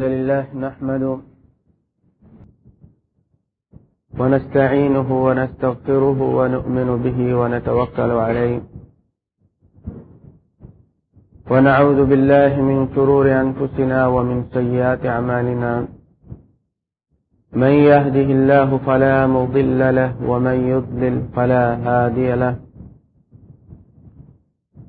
لله نحمده ونستعينه ونستغفره ونؤمن به ونتوكل عليه ونعوذ بالله من شرور أنفسنا ومن سيئات عمالنا من يهده الله فلا مضل له ومن يضلل فلا هادي له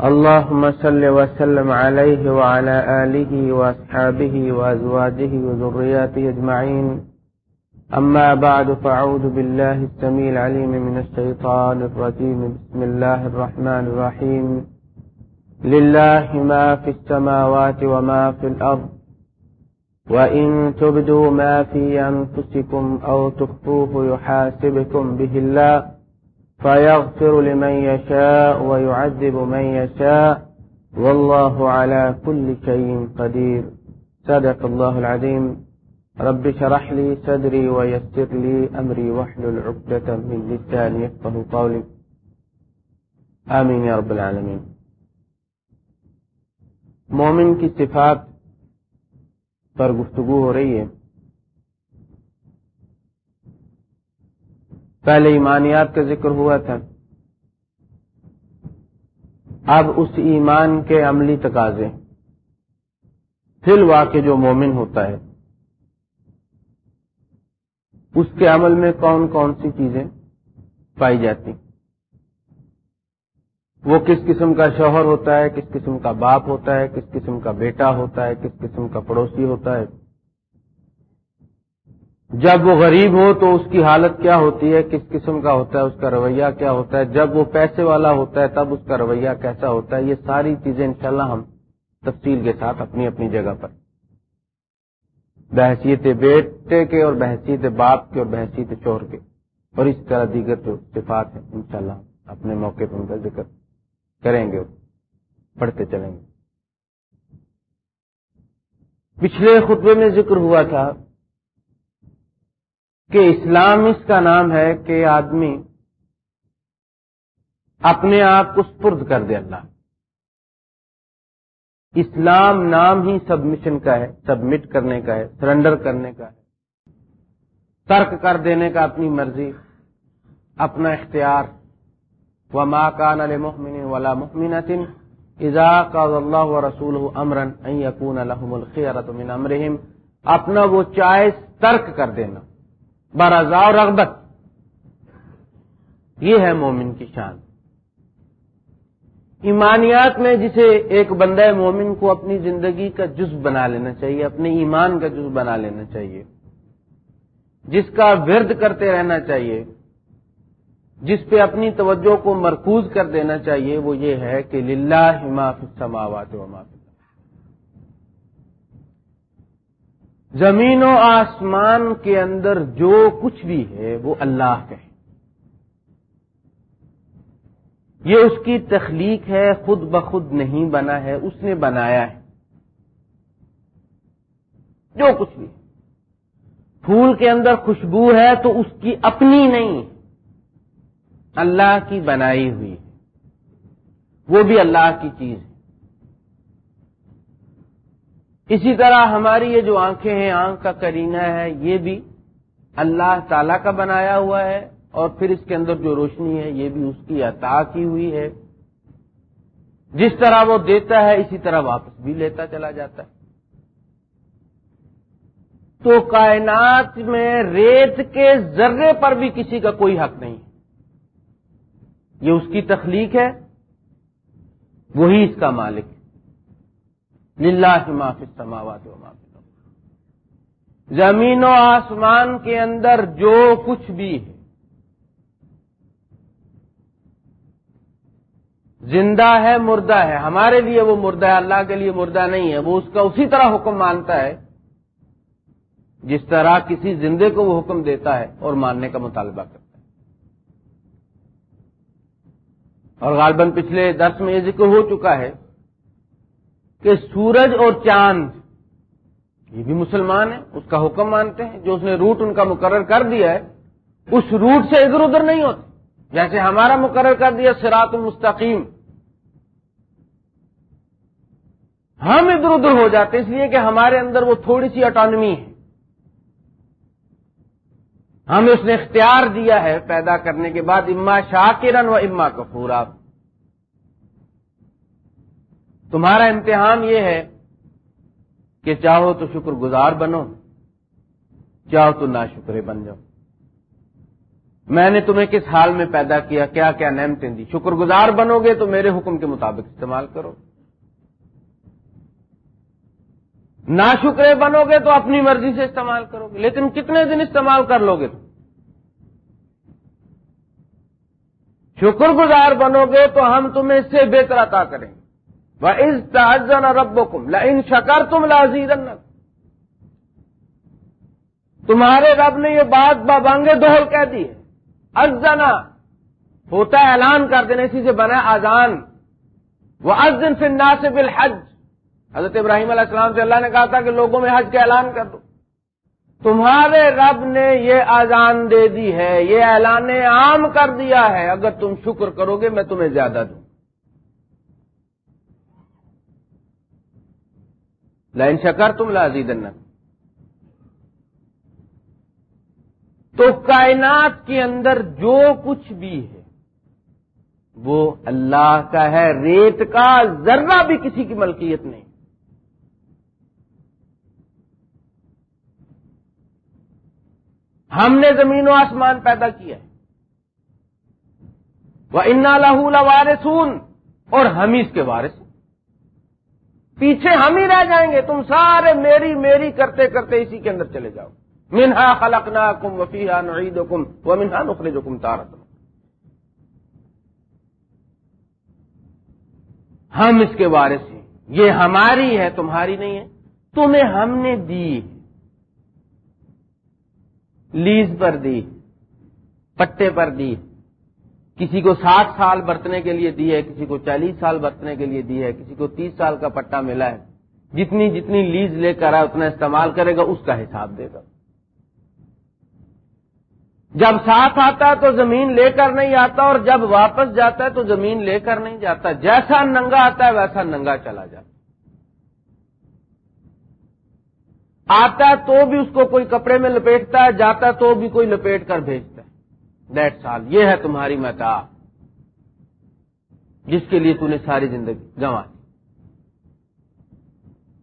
اللهم صل وسلم عليه وعلى آله وأصحابه وأزواجه وذرياته أجمعين. أما بعد، فأعوذ بالله السميع العليم من الشيطان الرجيم. بسم الله الرحمن الرحيم. لله ما في السماوات وما في الأرض. وإن تبدوا ما في أنفسكم أو تخفوه يحاسبكم به الله. فيغفر لمن يشاء ويعذب من يشاء والله على كل شيء قدير. صدق الله العظيم. رب شرح لي صدري ويسر لي أمري واحلل عقدة من لساني يفقه قولي. آمين يا رب العالمين مومن کی صفات پر گفتگو ہو رہی ہے. پہلے ایمانیات کا ذکر ہوا تھا۔ اب اس ایمان کے عملی تقاضے۔ فی الواقع جو مومن ہوتا ہے۔ اس کے عمل میں کون کون سی چیزیں پائی جاتی۔ وہ کس قسم کا شوہر ہوتا ہے، کس قسم کا باپ ہوتا ہے، کس قسم کا بیٹا ہوتا ہے، کس قسم کا پڑوسی ہوتا ہے۔ جب وہ غریب ہو تو اس کی حالت کیا ہوتی ہے؟ کس قسم کا ہوتا ہے؟ اس کا رویہ کیا ہوتا ہے؟ جب وہ پیسے والا ہوتا ہے تب اس کا رویہ کیسا ہوتا ہے؟ یہ ساری چیزیں انشاءاللہ ہم تفصیل کے ساتھ اپنی اپنی جگہ پر۔ بحثیت بیٹے کے اور بحثیت باپ کے اور بحثیت چور کے۔ اور اس طرح دیگر جو صفات ہیں، انشاءاللہ اپنے موقع پر ان کا ذکر کریں گے پڑھتے چلیں گے۔ پچھلے خطبے میں ذکر ہوا تھا کہ اسلام اس کا نام ہے کہ آدمی اپنے آپ کو سپرد کر دے اللہ۔ اسلام نام ہی سبمشن کا ہے، سبمٹ کرنے کا ہے، سرنڈر کرنے کا ہے۔ ترک کر دینے کا اپنی مرضی، اپنا اختیار۔ و ماں کان المحمن ولا محمن ازا کا اللہ و رسول امرن یقون الحم الخیرت من امرحم اپنا وہ چائس ترک کر دینا۔ برضا رغبت۔ یہ ہے مومن کی شان۔ ایمانیات میں جسے ایک بندہ مومن کو اپنی زندگی کا جز بنا لینا چاہیے، اپنے ایمان کا جز بنا لینا چاہیے۔ جس کا ورد کرتے رہنا چاہیے، جس پہ اپنی توجہ کو مرکوز کر دینا چاہیے، وہ یہ ہے کہ للہ حماف سماوات و معاف زمین و آسمان کے اندر جو کچھ بھی ہے وہ اللہ کا ہے۔ یہ اس کی تخلیق ہے، خود بخود نہیں بنا ہے، اس نے بنایا ہے۔ جو کچھ بھی۔ پھول کے اندر خوشبو ہے تو اس کی اپنی نہیں، اللہ کی بنائی ہوئی وہ بھی اللہ کی چیز ہے۔ اسی طرح ہماری یہ جو آنکھیں ہیں، آنکھ کا کرینہ ہے، یہ بھی اللہ تعالی کا بنایا ہوا ہے اور پھر اس کے اندر جو روشنی ہے، یہ بھی اس کی عطا کی ہوئی ہے۔ جس طرح وہ دیتا ہے، اسی طرح واپس بھی لیتا چلا جاتا ہے۔ تو کائنات میں ریت کے ذرے پر بھی کسی کا کوئی حق نہیں۔ ہے یہ اس کی تخلیق ہے، وہی اس کا مالک۔ ہے للہ کی معافی سماوات و معافی زمین و آسمان کے اندر جو کچھ بھی ہے۔ زندہ ہے، مردہ ہے۔ ہمارے لیے وہ مردہ ہے، اللہ کے لیے مردہ نہیں ہے۔ وہ اس کا اسی طرح حکم مانتا ہے۔ جس طرح کسی زندے کو وہ حکم دیتا ہے اور ماننے کا مطالبہ کرتا ہے۔ اور غالباً پچھلے درس میں یہ ذکر ہو چکا ہے کہ سورج اور چاند، یہ بھی مسلمان ہیں، اس کا حکم مانتے ہیں، جو اس نے روٹ ان کا مقرر کر دیا ہے، اس روٹ سے ادھر ادھر نہیں ہوتے، جیسے ہمارا مقرر کر دیا سراط مستقیم۔ ہم ادھر ادھر ہو جاتے اس لیے کہ ہمارے اندر وہ تھوڑی سی اٹانمی ہے۔ ہمیں اس نے اختیار دیا ہے پیدا کرنے کے بعد، اما شاکرن و اما کپور آپ تمہارا امتحان یہ ہے کہ چاہو تو شکر گزار بنو، چاہو تو نہ شکرے بن جاؤ۔ میں نے تمہیں کس حال میں پیدا کیا کیا کیا نعمتیں دی؟ شکر گزار بنو گے تو میرے حکم کے مطابق استعمال کرو۔ نہ شکرے بنو گے تو اپنی مرضی سے استعمال کرو گے، لیکن کتنے دن استعمال کر لو گے؟ تم شکر گزار بنو گے تو ہم تمہیں اس سے بہتر عطا کریں۔ گے وہ اس رب کم ان شکر تم لازی تمہارے رب نے یہ بات بابانگے دوہل کہہ دی ہے۔ ازنا ہوتا ہے اعلان کر دینے اسی سے بنا آزان وہ ازن سے ناصب الحج حضرت ابراہیم علیہ السلام سے اللہ نے کہا تھا کہ لوگوں میں حج کا اعلان کر دو۔ تمہارے رب نے یہ آزان دے دی ہے، یہ اعلان عام کر دیا ہے۔ اگر تم شکر کرو گے، میں تمہیں زیادہ دوں۔ لائن شکر تم لازی تو کائنات کے اندر جو کچھ بھی ہے، وہ اللہ کا ہے، ریت کا ذرہ بھی کسی کی ملکیت نہیں. ہم نے زمین و آسمان پیدا کیا ہے. وہ انا لہو وارسون اور ہم اس کے وارث پیچھے ہم ہی رہ جائیں گے، تم سارے میری میری کرتے کرتے اسی کے اندر چلے جاؤ۔ منہا خلقنا کم وفیحا نعید کم و منہا نخرج کم تارت ہم اس کے وارث ہیں۔ یہ ہماری ہے، تمہاری نہیں ہے۔ تمہیں ہم نے دی لیز پر دی، پٹے پر دی۔ کسی کو ساٹھ سال برتنے کے لیے دی ہے، کسی کو چالیس سال برتنے کے لیے دی ہے، کسی کو تیس سال کا پٹا ملا ہے۔ جتنی جتنی لیز لے کر آئے اتنا استعمال کرے گا، اس کا حساب دے گا۔ جب ساتھ آتا ہے تو زمین لے کر نہیں آتا، اور جب واپس جاتا ہے تو زمین لے کر نہیں جاتا۔ جیسا ننگا آتا ہے، ویسا ننگا چلا جاتا آتا تو بھی اس کو کوئی کپڑے میں لپیٹتا ہے، جاتا تو بھی کوئی لپیٹ کر بھیجتا ہے ڈیٹ سال، یہ ہے تمہاری متا۔ جس کے لیے نے ساری زندگی گنوا دی۔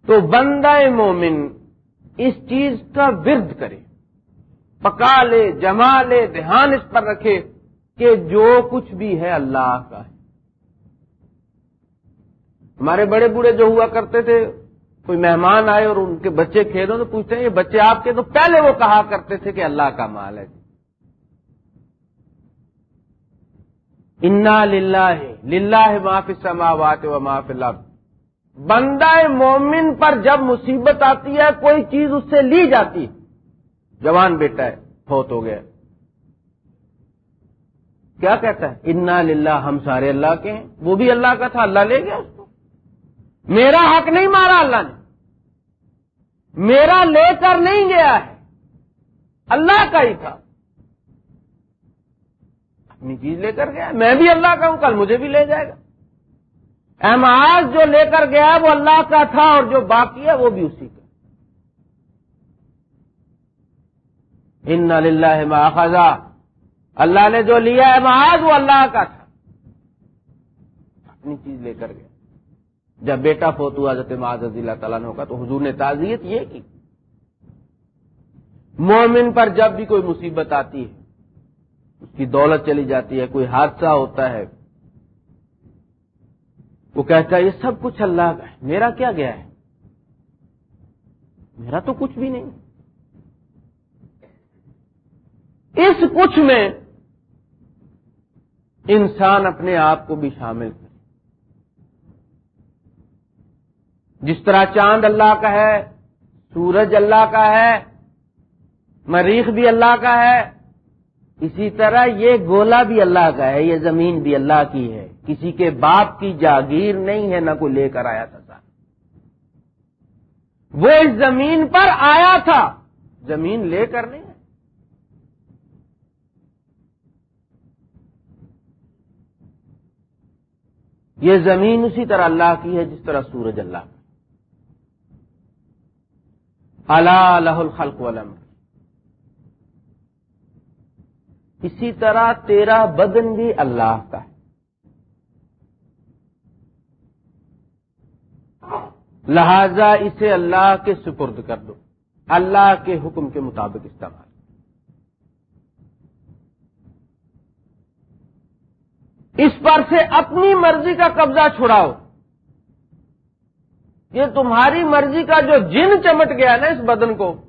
تو بندہ مومن اس چیز کا ورد کرے، پکا لے، جما لے، دھیان اس پر رکھے کہ جو کچھ بھی ہے اللہ کا ہے۔ ہمارے بڑے بوڑھے جو ہوا کرتے تھے، کوئی مہمان آئے اور ان کے بچے کھیلوں تو پوچھتے ہیں، یہ بچے آپ کے؟ تو پہلے وہ کہا کرتے تھے کہ اللہ کا مال ہے۔ انا للہ ہے للہ ہے معاف سماوات و معاف اللہ بندہ مومن پر جب مصیبت آتی ہے، کوئی چیز اس سے لی جاتی۔ ہے جوان بیٹا ہے، فوت ہو گیا۔ کیا کہتا ہے؟ انا للہ ہم سارے اللہ کے ہیں۔ وہ بھی اللہ کا تھا، اللہ لے گیا اس کو۔ میرا حق نہیں مارا اللہ نے۔ میرا لے کر نہیں گیا ہے۔ اللہ کا ہی تھا۔ اپنی چیز لے کر گیا میں بھی اللہ کا ہوں، کل مجھے بھی لے جائے گا۔ احمد جو لے کر گیا وہ اللہ کا تھا اور جو باقی ہے، وہ بھی اسی کا۔ ان للہ ما خزا اللہ نے جو لیا ہے وہ اللہ کا تھا۔ اپنی چیز لے کر گیا۔ جب بیٹا فوتو حضرت معاذ رضی اللہ تعالیٰ نے کا، تو حضور نے تعزیت یہ کی۔ مومن پر جب بھی کوئی مصیبت آتی ہے کی دولت چلی جاتی ہے، کوئی حادثہ ہوتا ہے۔ وہ کہتا ہے، یہ سب کچھ اللہ کا ہے، میرا کیا گیا ہے؟ میرا تو کچھ بھی نہیں۔ اس کچھ میں انسان اپنے آپ کو بھی شامل کرے۔ جس طرح چاند اللہ کا ہے، سورج اللہ کا ہے، مریخ بھی اللہ کا ہے۔ اسی طرح یہ گولا بھی اللہ کا ہے، یہ زمین بھی اللہ کی ہے۔ کسی کے باپ کی جاگیر نہیں ہے، نہ کوئی لے کر آیا تھا وہ اس زمین پر آیا تھا۔ زمین لے کر نہیں یہ زمین اسی طرح اللہ کی ہے جس طرح سورج اللہ اللہ الخلق ولم اسی طرح تیرا بدن بھی اللہ کا ہے۔ لہذا اسے اللہ کے سپرد کر دو۔ اللہ کے حکم کے مطابق استعمال۔ اس پر سے اپنی مرضی کا قبضہ چھڑاؤ۔ یہ تمہاری مرضی کا جو جن چمٹ گیا نا اس بدن کو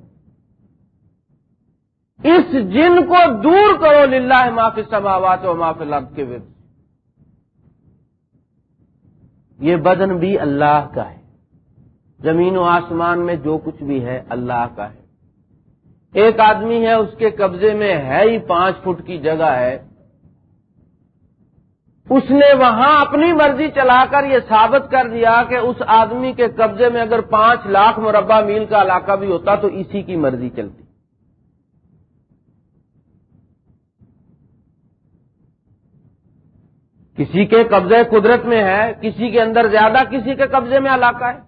اس جن کو دور کرو للہ معافی سماوات و معاف الارض کے ورد۔ یہ بدن بھی اللہ کا ہے۔ زمین و آسمان میں جو کچھ بھی ہے اللہ کا ہے۔ ایک آدمی ہے، اس کے قبضے میں ہے ہی پانچ فٹ کی جگہ ہے۔ اس نے وہاں اپنی مرضی چلا کر یہ ثابت کر دیا کہ اس آدمی کے قبضے میں اگر پانچ لاکھ مربع میل کا علاقہ بھی ہوتا تو اسی کی مرضی چلتی۔ کسی کے قبضے قدرت میں ہے، کسی کے اندر زیادہ، کسی کے قبضے میں علاقہ ہے۔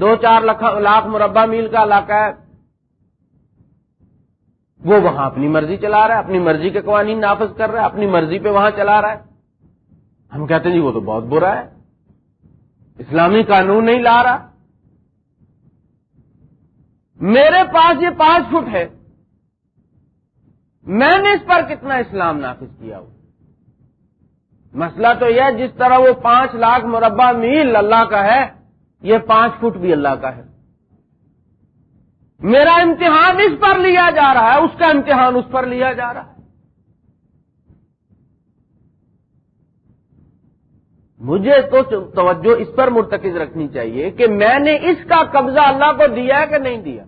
دو چار لاکھ مربع میل کا علاقہ ہے۔ وہ وہاں اپنی مرضی چلا رہا ہے، اپنی مرضی کے قوانین نافذ کر رہا ہے، اپنی مرضی پہ وہاں چلا رہا ہے۔ ہم کہتے ہیں جی وہ تو بہت برا ہے۔ اسلامی قانون نہیں لا رہا۔ میرے پاس یہ پانچ فٹ ہے۔ میں نے اس پر کتنا اسلام نافذ کیا ہو مسئلہ تو یہ جس طرح وہ پانچ لاکھ مربع میل اللہ کا ہے، یہ پانچ فٹ بھی اللہ کا ہے۔ میرا امتحان اس پر لیا جا رہا ہے، اس کا امتحان اس پر لیا جا رہا ہے۔ مجھے تو توجہ اس پر مرتکز رکھنی چاہیے کہ میں نے اس کا قبضہ اللہ کو دیا ہے کہ نہیں دیا۔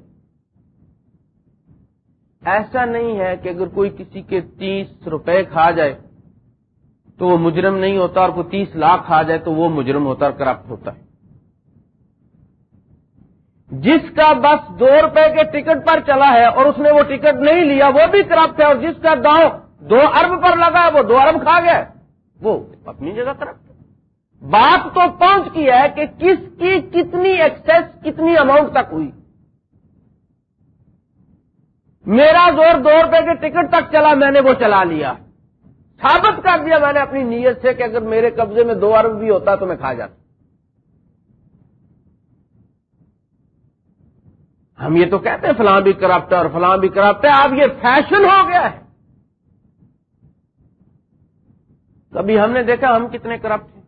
ایسا نہیں ہے کہ اگر کوئی کسی کے تیس روپے کھا جائے تو وہ مجرم نہیں ہوتا اور کوئی تیس لاکھ کھا جائے تو وہ مجرم ہوتا اور کرپٹ ہوتا ہے۔ جس کا بس دو روپے کے ٹکٹ پر چلا ہے اور اس نے وہ ٹکٹ نہیں لیا، وہ بھی کرپٹ ہے اور جس کا داؤ دو ارب پر لگا ہے، وہ دو ارب کھا گیا۔ وہ اپنی جگہ کرپٹ بات تو پہنچ کی ہے کہ کس کی کتنی ایکسس کتنی اماؤنٹ تک ہوئی۔ میرا زور دو روپے کے ٹکٹ تک چلا، میں نے وہ چلا لیا۔ ثابت کر دیا میں نے اپنی نیت سے کہ اگر میرے قبضے میں دو ارب بھی ہوتا تو میں کھا جاتا۔ ہم یہ تو کہتے ہیں فلاں بھی کرپٹ ہے اور فلاں بھی کرپٹ ہے، اب یہ فیشن ہو گیا ہے۔ کبھی ہم نے دیکھا ہم کتنے کرپٹ ہیں۔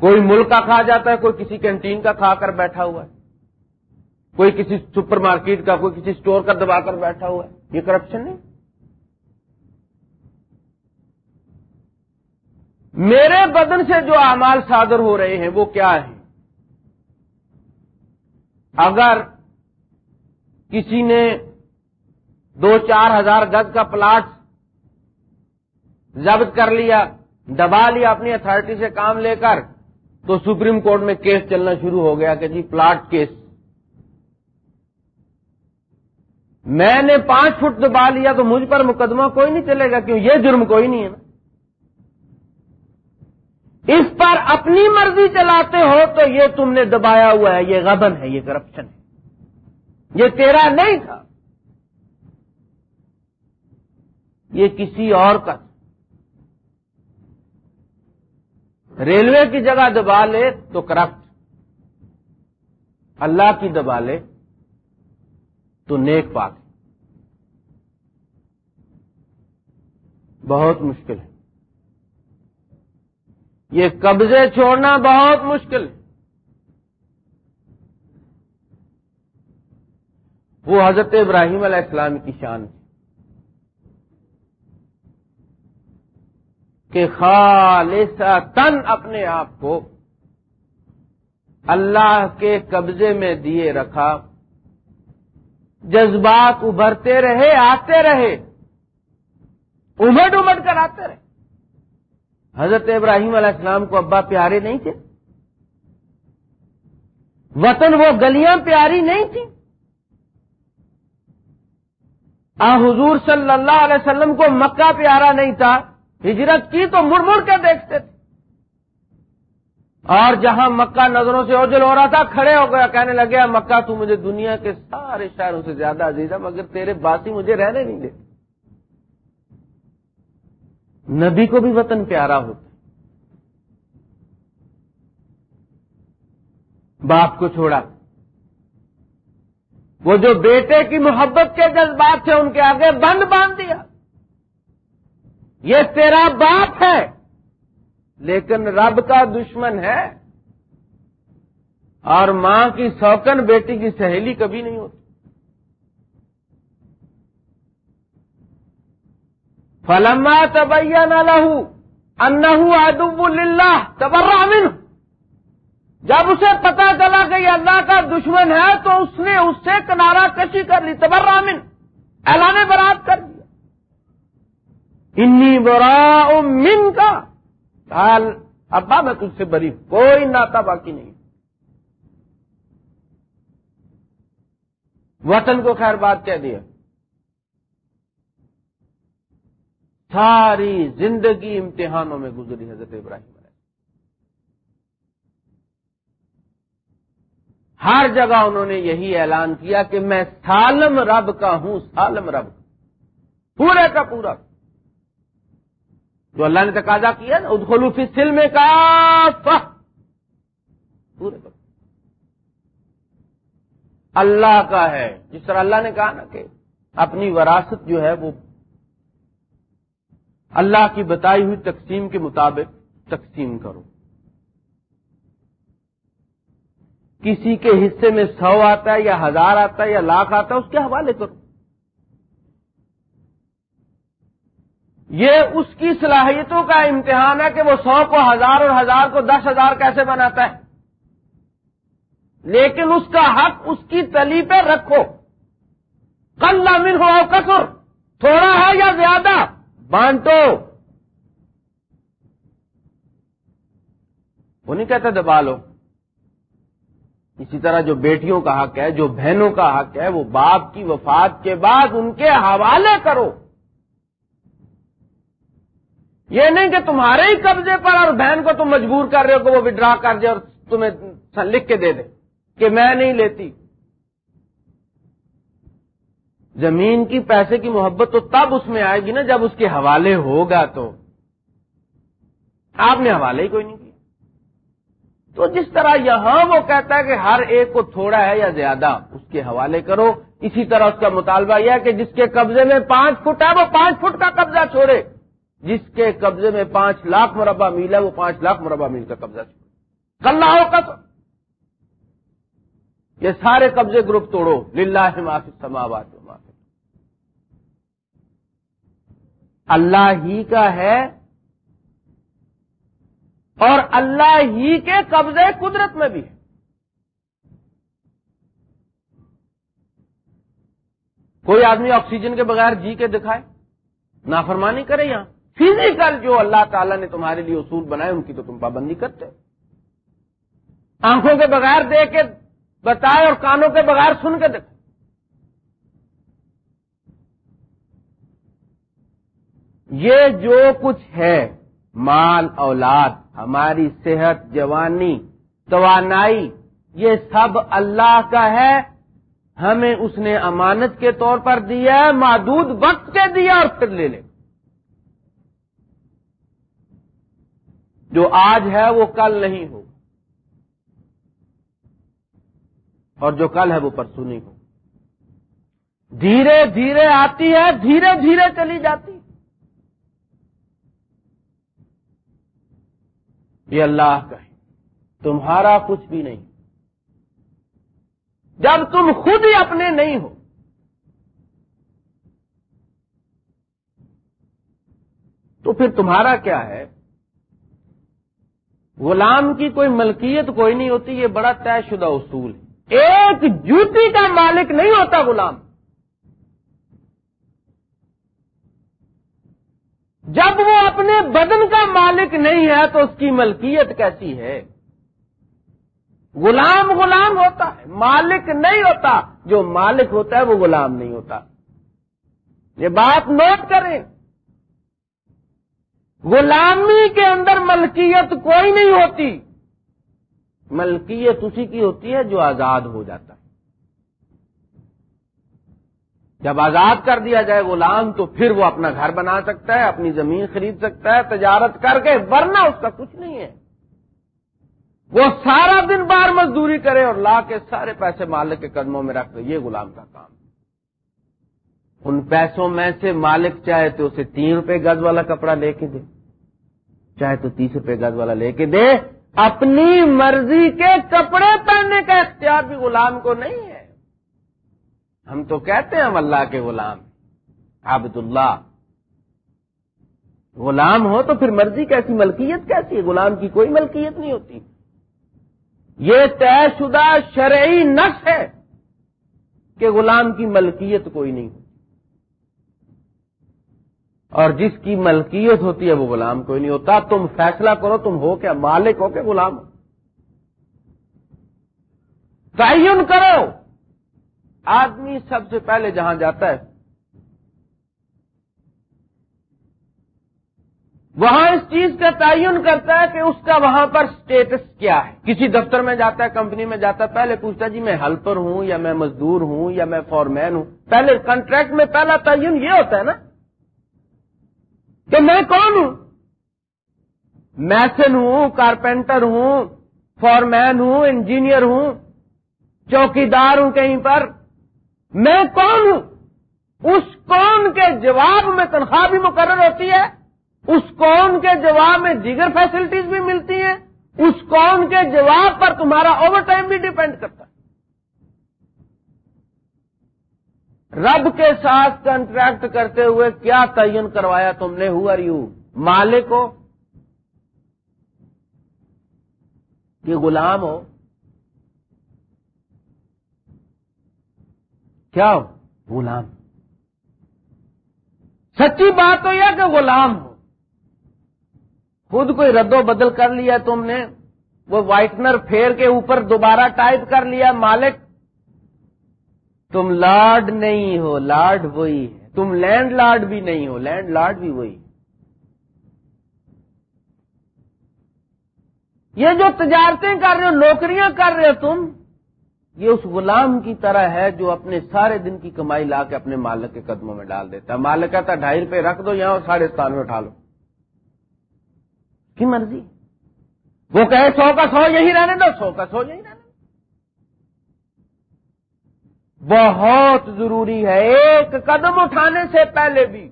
کوئی ملک کا کھا جاتا ہے، کوئی کسی کینٹین کا کھا کر بیٹھا ہوا ہے۔ کوئی کسی سپر مارکیٹ کا، کوئی کسی اسٹور کا دبا کر بیٹھا ہوا ہے۔ یہ کرپشن نہیں۔ میرے بدن سے جو اعمال صادر ہو رہے ہیں وہ کیا ہیں؟ اگر کسی نے دو چار ہزار گز کا پلاٹ ضبط کر لیا، دبا لیا اپنی اتارٹی سے کام لے کر، تو سپریم کورٹ میں کیس چلنا شروع ہو گیا کہ جی پلاٹ کیس۔ میں نے پانچ فٹ دبا لیا تو مجھ پر مقدمہ کوئی نہیں چلے گا، کیوں؟ یہ جرم کوئی نہیں ہے نا۔ اس پر اپنی مرضی چلاتے ہو تو یہ تم نے دبایا ہوا ہے، یہ غبن ہے، یہ کرپشن ہے۔ یہ تیرا نہیں تھا۔ یہ کسی اور کا ریلوے کی جگہ دبا لے تو کرپٹ اللہ کی دبا لے تو نیک پاک۔ بہت مشکل ہے۔ یہ قبضے چھوڑنا بہت مشکل ہے۔ وہ حضرت ابراہیم علیہ السلام کی شان کہ خالص تن اپنے آپ کو اللہ کے قبضے میں دیے رکھا۔ جذبات ابھرتے رہے، آتے رہے۔ امٹ امٹ کر آتے رہے۔ حضرت ابراہیم علیہ السلام کو ابا پیارے نہیں تھے؟ وطن وہ گلیاں پیاری نہیں تھی؟ آ حضور صلی اللہ علیہ وسلم کو مکہ پیارا نہیں تھا، ہجرت کی تو مڑ مڑ کے دیکھتے تھے۔ اور جہاں مکہ نظروں سے اوجل ہو رہا تھا، کھڑے ہو گیا، کہنے لگے مکہ تو مجھے دنیا کے سارے شہروں سے زیادہ عزیز ہے، مگر تیرے باسی مجھے رہنے نہیں دیتے۔ نبی کو بھی وطن پیارا ہوتا باپ کو چھوڑا۔ وہ جو بیٹے کی محبت کے جذبات تھے ان کے آگے بند باندھ دیا۔ یہ تیرا باپ ہے۔ لیکن رب کا دشمن ہے۔ اور ماں کی سوکن بیٹی کی سہیلی کبھی نہیں ہوتی۔ فلما تبیا نہ لہو انہ ادب اللہ تبرامن جب اسے پتا چلا کہ یہ اللہ کا دشمن ہے، تو اس نے اس سے کنارا کشی کر لی تبرامن اعلان برات کر دیا۔ انی برا من کا حال ابا، میں تجھ سے بری کوئی ناتا باقی نہیں۔ وطن کو خیر بات کہہ دیا۔ ساری زندگی امتحانوں میں گزری حضرت ابراہیم علیہ ہر جگہ انہوں نے یہی اعلان کیا کہ میں سالم رب کا ہوں، سالم رب۔ پورے کا پورا۔ جو اللہ نے تقاضا کیا نا ادخلوفی سل میں کا پورے کا اللہ کا ہے۔ جس طرح اللہ نے کہا نا کہ اپنی وراثت جو ہے وہ اللہ کی بتائی ہوئی تقسیم کے مطابق تقسیم کرو۔ کسی کے حصے میں سو آتا ہے یا ہزار آتا ہے یا لاکھ آتا ہے، اس کے حوالے کرو۔ یہ اس کی صلاحیتوں کا امتحان ہے کہ وہ سو کو ہزار اور ہزار کو دس ہزار کیسے بناتا ہے۔ لیکن اس کا حق، اس کی تلی پہ رکھو۔ کل لامن ہو کسر، تھوڑا ہے یا زیادہ؟ بانٹو وہ نہیں کہتے دبا لو۔ اسی طرح جو بیٹیوں کا حق ہے، جو بہنوں کا حق ہے، وہ باپ کی وفات کے بعد ان کے حوالے کرو۔ یہ نہیں کہ تمہارے ہی قبضے پر اور بہن کو تم مجبور کر رہے ہو کہ وہ وڈرا کر دے اور تمہیں لکھ کے دے دے کہ میں نہیں لیتی۔ زمین کی پیسے کی محبت تو تب اس میں آئے گی نا جب اس کے حوالے ہوگا تو۔ آپ نے حوالے ہی کوئی نہیں کیا۔ تو جس طرح یہاں وہ کہتا ہے کہ ہر ایک کو تھوڑا ہے یا زیادہ، اس کے حوالے کرو۔ اسی طرح اس کا مطالبہ یہ ہے کہ جس کے قبضے میں پانچ فٹ ہے، وہ پانچ فٹ کا قبضہ چھوڑے۔ جس کے قبضے میں پانچ لاکھ مربع میل ہے، وہ پانچ لاکھ مربع میل کا قبضہ چھوڑے۔ کل ہو کس یہ سارے قبضے گروپ توڑو۔ للہ معافی سماوات اللہ ہی کا ہے اور اللہ ہی کے قبضے قدرت میں بھی ہے کوئی آدمی آکسیجن کے بغیر جی کے دکھائے، نافرمانی کرے یہاں۔ فزیکل جو اللہ تعالیٰ نے تمہارے لیے اصول بنائے، ان کی تو تم پابندی کرتے آنکھوں کے بغیر دے کے بتائے اور کانوں کے بغیر سن کے دیکھو۔ یہ جو کچھ ہے، مال، اولاد، ہماری صحت، جوانی، توانائی، یہ سب اللہ کا ہے۔ ہمیں اس نے امانت کے طور پر دیا ہے محدود وقت کے دیا اور پھر لے لے۔ جو آج ہے، وہ کل نہیں ہو۔ اور جو کل ہے، وہ پرسوں نہیں ہو۔ دھیرے دھیرے آتی ہے، دھیرے دھیرے چلی جاتی۔ یہ اللہ کا ہے۔ تمہارا کچھ بھی نہیں۔ جب تم خود ہی اپنے نہیں ہو، تو پھر تمہارا کیا ہے؟ غلام کی کوئی ملکیت کوئی نہیں ہوتی، یہ بڑا طے شدہ اصول ہے۔ ایک جوتی کا مالک نہیں ہوتا غلام۔ جب وہ اپنے بدن کا مالک نہیں ہے تو اس کی ملکیت کیسی ہے؟ غلام غلام ہوتا ہے، مالک نہیں ہوتا۔ جو مالک ہوتا ہے وہ غلام نہیں ہوتا۔ یہ بات نوٹ کریں۔ غلامی کے اندر ملکیت کوئی نہیں ہوتی۔ ملکیت اسی کی ہوتی ہے جو آزاد ہو جاتا ہے۔ جب آزاد کر دیا جائے غلام تو پھر وہ اپنا گھر بنا سکتا ہے، اپنی زمین خرید سکتا ہے، تجارت کر کے، ورنہ اس کا کچھ نہیں ہے۔ وہ سارا دن بار مزدوری کرے اور لا کے سارے پیسے مالک کے قدموں میں رکھ دے، یہ غلام کا کام۔ ان پیسوں میں سے مالک چاہے تو اسے تین روپے گز والا کپڑا لے کے دے، چاہے تو تیس روپے گز والا لے کے دے۔ اپنی مرضی کے کپڑے پہننے کا اختیار بھی غلام کو نہیں ہے۔ ہم تو کہتے ہیں ہم اللہ کے غلام عبد اللہ غلام ہو تو پھر مرضی کیسی، ملکیت کیسی؟ ہے غلام کی کوئی ملکیت نہیں ہوتی۔ یہ طے شدہ شرعی نش ہے کہ غلام کی ملکیت کوئی نہیں ہوتی۔ اور جس کی ملکیت ہوتی ہے وہ غلام کوئی نہیں ہوتا۔ تم فیصلہ کرو، تم ہو کیا؟ مالک ہو کہ غلام ہو؟ تعین کرو۔ آدمی سب سے پہلے جہاں جاتا ہے، وہاں اس چیز کا تعین کرتا ہے کہ اس کا وہاں پر سٹیٹس کیا ہے۔ کسی دفتر میں جاتا ہے، کمپنی میں جاتا ہے، پہلے پوچھتا جی میں ہیلپر ہوں یا میں مزدور ہوں یا میں فورمین ہوں؟ پہلے کنٹریکٹ میں پہلا تعین یہ ہوتا ہے نا کہ میں کون ہوں؟ میسن ہوں کارپینٹر ہوں فورمین ہوں انجینئر ہوں، چوکیدار ہوں کہیں پر۔ میں کون ہوں؟ اس کون کے جواب میں تنخواہ بھی مقرر ہوتی ہے؟ اس کون کے جواب میں دیگر فیسلٹیز بھی ملتی ہیں؟ اس کون کے جواب پر تمہارا اوور ٹائم بھی ڈیپینڈ کرتا ہے؟ رب کے ساتھ کنٹریکٹ کرتے ہوئے کیا تعین کروایا تم نے؟ ہو یو مالک ہو کہ غلام ہو؟ کیا ہو؟ غلام۔ سچی بات تو یہ کہ غلام ہو۔ خود کوئی رد و بدل کر لیا تم نے، وہ وائٹنر پھیر کے اوپر دوبارہ ٹائپ کر لیا، مالک۔ تم لارڈ نہیں ہو لارڈ وہی ہے۔ تم لینڈ لارڈ بھی نہیں ہو، لینڈ لارڈ بھی وہی۔ یہ جو تجارتیں کر رہے ہو، نوکریاں کر رہے ہو تم یہ اس غلام کی طرح ہے جو اپنے سارے دن کی کمائی لا کے اپنے مالک کے قدموں میں ڈال دیتا ہے۔ مالک کہتا ڈھائی روپے رکھ دو یہاں اور ساڑھے ستان میں اٹھا لو۔ کی مرضی؟ وہ کہے سو کا سو یہی رہنے دو، سو کا سو یہی رہنے بہت ضروری ہے ایک قدم اٹھانے سے پہلے بھی۔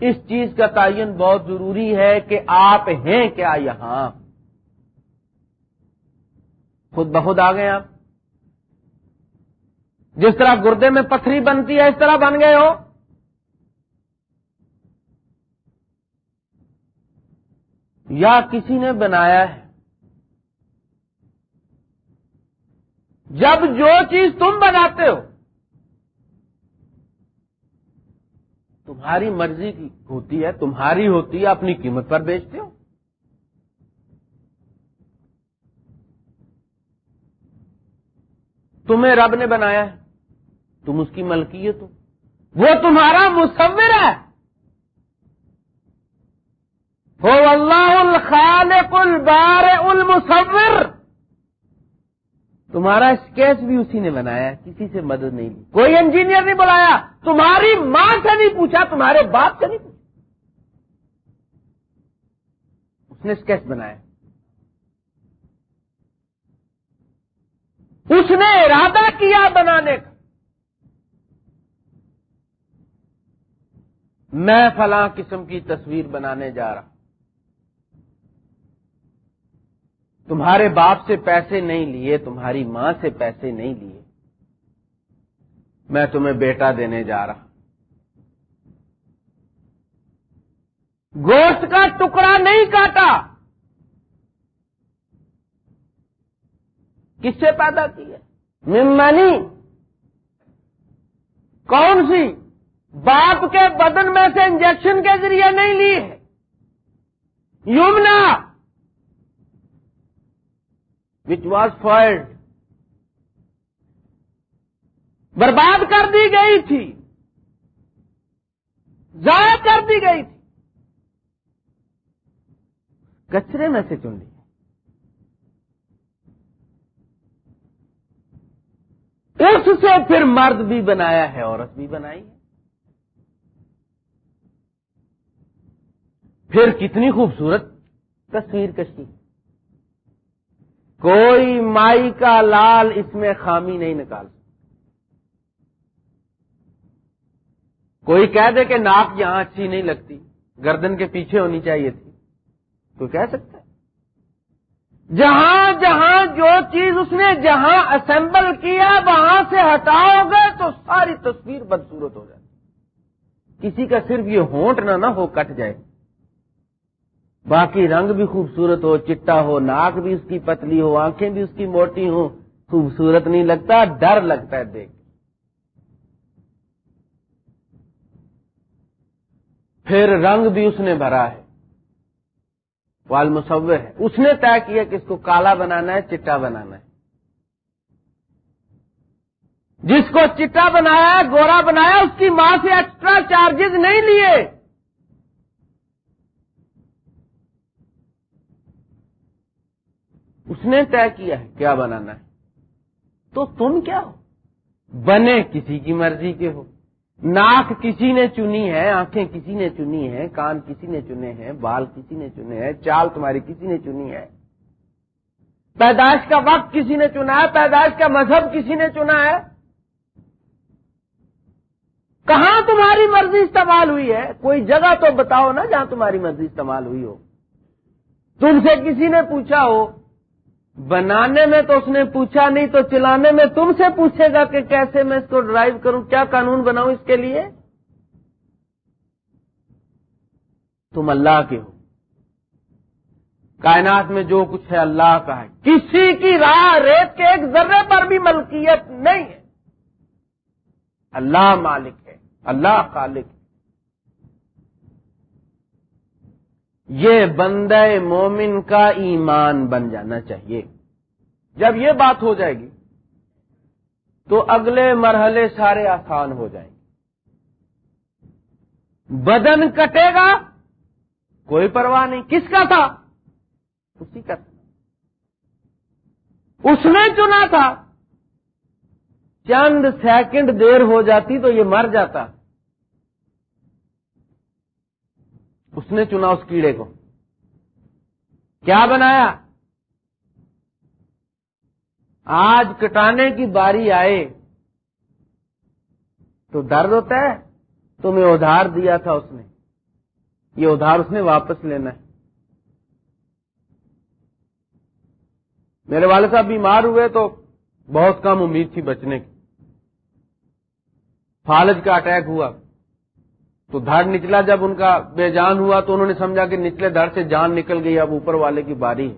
اس چیز کا تعین بہت ضروری ہے کہ آپ ہیں کیا یہاں۔ خود بخود آ گئے آپ۔ جس طرح گردے میں پتھری بنتی ہے اس طرح بن گئے ہو۔ یا کسی نے بنایا ہے۔ جب جو چیز تم بناتے ہو، تمہاری مرضی کی ہوتی ہے، تمہاری ہوتی ہے، اپنی قیمت پر بیچتے ہو۔ تمہیں رب نے بنایا ہے۔ تم اس کی ملکیت ہو۔ وہ تمہارا مصور ہے۔ ہو اللہ الخالق البار المصور۔ تمہارا اسکیچ بھی اسی نے بنایا کسی سے مدد نہیں لی۔ کوئی انجینئر نہیں بلایا، تمہاری ماں سے نہیں پوچھا، تمہارے باپ سے نہیں پوچھا۔ اس نے اسکیچ بنایا۔ اس نے ارادہ کیا بنانے کا۔ میں فلاں قسم کی تصویر بنانے جا رہا تمہارے باپ سے پیسے نہیں لیے، تمہاری ماں سے پیسے نہیں لیے۔ میں تمہیں بیٹا دینے جا رہا گوشت کا ٹکڑا نہیں کاٹا۔ کس سے پیدا کی ہے ممنی کون سی؟ باپ کے بدن میں سے انجیکشن کے ذریعے نہیں لی۔ ہے یمنا۔ وچ واز فائرڈ برباد کر دی گئی تھی۔ ضائع کر دی گئی تھی۔ کچرے میں سے چن لی۔ اس سے پھر مرد بھی بنایا ہے، عورت بھی بنائی۔ ہے پھر کتنی خوبصورت تصویر کشی کوئی مائی کا لال اس میں خامی نہیں نکال کوئی کہہ دے کہ ناک یہاں اچھی نہیں لگتی، گردن کے پیچھے ہونی چاہیے تھی۔ تو کہہ سکتا ہے۔ جہاں جہاں جو چیز اس نے جہاں اسمبل کیا، وہاں سے ہٹاؤ گے تو ساری تصویر بدسورت ہو جائے کسی کا صرف یہ ہونٹ نہ نہ ہو کٹ جائے۔ باقی رنگ بھی خوبصورت ہو، چٹا ہو، ناک بھی اس کی پتلی ہو، آنکھیں بھی اس کی موٹی ہو خوبصورت نہیں لگتا، ڈر لگتا ہے دیکھ۔ پھر رنگ بھی اس نے بھرا ہے۔ وال مصور ہے۔ اس نے طے کیا کہ اس کو کالا بنانا ہے، چٹا بنانا ہے۔ جس کو چٹا بنایا، گورا بنایا، اس کی ماں سے ایکسٹرا چارجز نہیں لیے۔ اس نے طے کیا ہے کیا بنانا ہے۔ تو تم کیا ہو؟ بنے کسی کی مرضی کے ہو۔ ناک کسی نے چنی ہے، آنکھیں کسی نے چنی ہے کان کسی نے چنے ہیں، بال کسی نے چنے ہیں، چال تمہاری کسی نے چنی ہے۔ پیدائش کا وقت کسی نے چنا ہے، پیدائش کا مذہب کسی نے چنا ہے۔ کہاں تمہاری مرضی استعمال ہوئی ہے؟ کوئی جگہ تو بتاؤ نا جہاں تمہاری مرضی استعمال ہوئی ہو۔ تم سے کسی نے پوچھا ہو بنانے میں تو اس نے پوچھا نہیں تو چلانے میں تم سے پوچھے گا کہ کیسے میں اس کو ڈرائیو کروں، کیا قانون بناؤں اس کے لیے؟ تم اللہ کے ہو۔ کائنات میں جو کچھ ہے اللہ کا ہے۔ کسی کی راہ ریت کے ایک ذرے پر بھی ملکیت نہیں ہے۔ اللہ مالک ہے، اللہ خالق یہ بندہ مومن کا ایمان بن جانا چاہیے۔ جب یہ بات ہو جائے گی، تو اگلے مرحلے سارے آسان ہو جائیں گے۔ بدن کٹے گا، کوئی پرواہ نہیں۔ کس کا تھا؟ اسی کا تھا۔ اس نے چنا تھا۔ چند سیکنڈ دیر ہو جاتی تو یہ مر جاتا۔ نے چنا اس کیڑے کو کیا بنایا آج کٹانے کی باری آئے تو درد ہوتا ہے تمہیں ادھار دیا تھا اس نے یہ ادھار اس نے واپس لینا ہے میرے والد صاحب بیمار ہوئے تو بہت کم امید تھی بچنے کی فالج کا اٹیک ہوا تو دھڑ نکلا جب ان کا بے جان ہوا تو انہوں نے سمجھا کہ نچلے دھڑ سے جان نکل گئی، اب اوپر والے کی باری ہے۔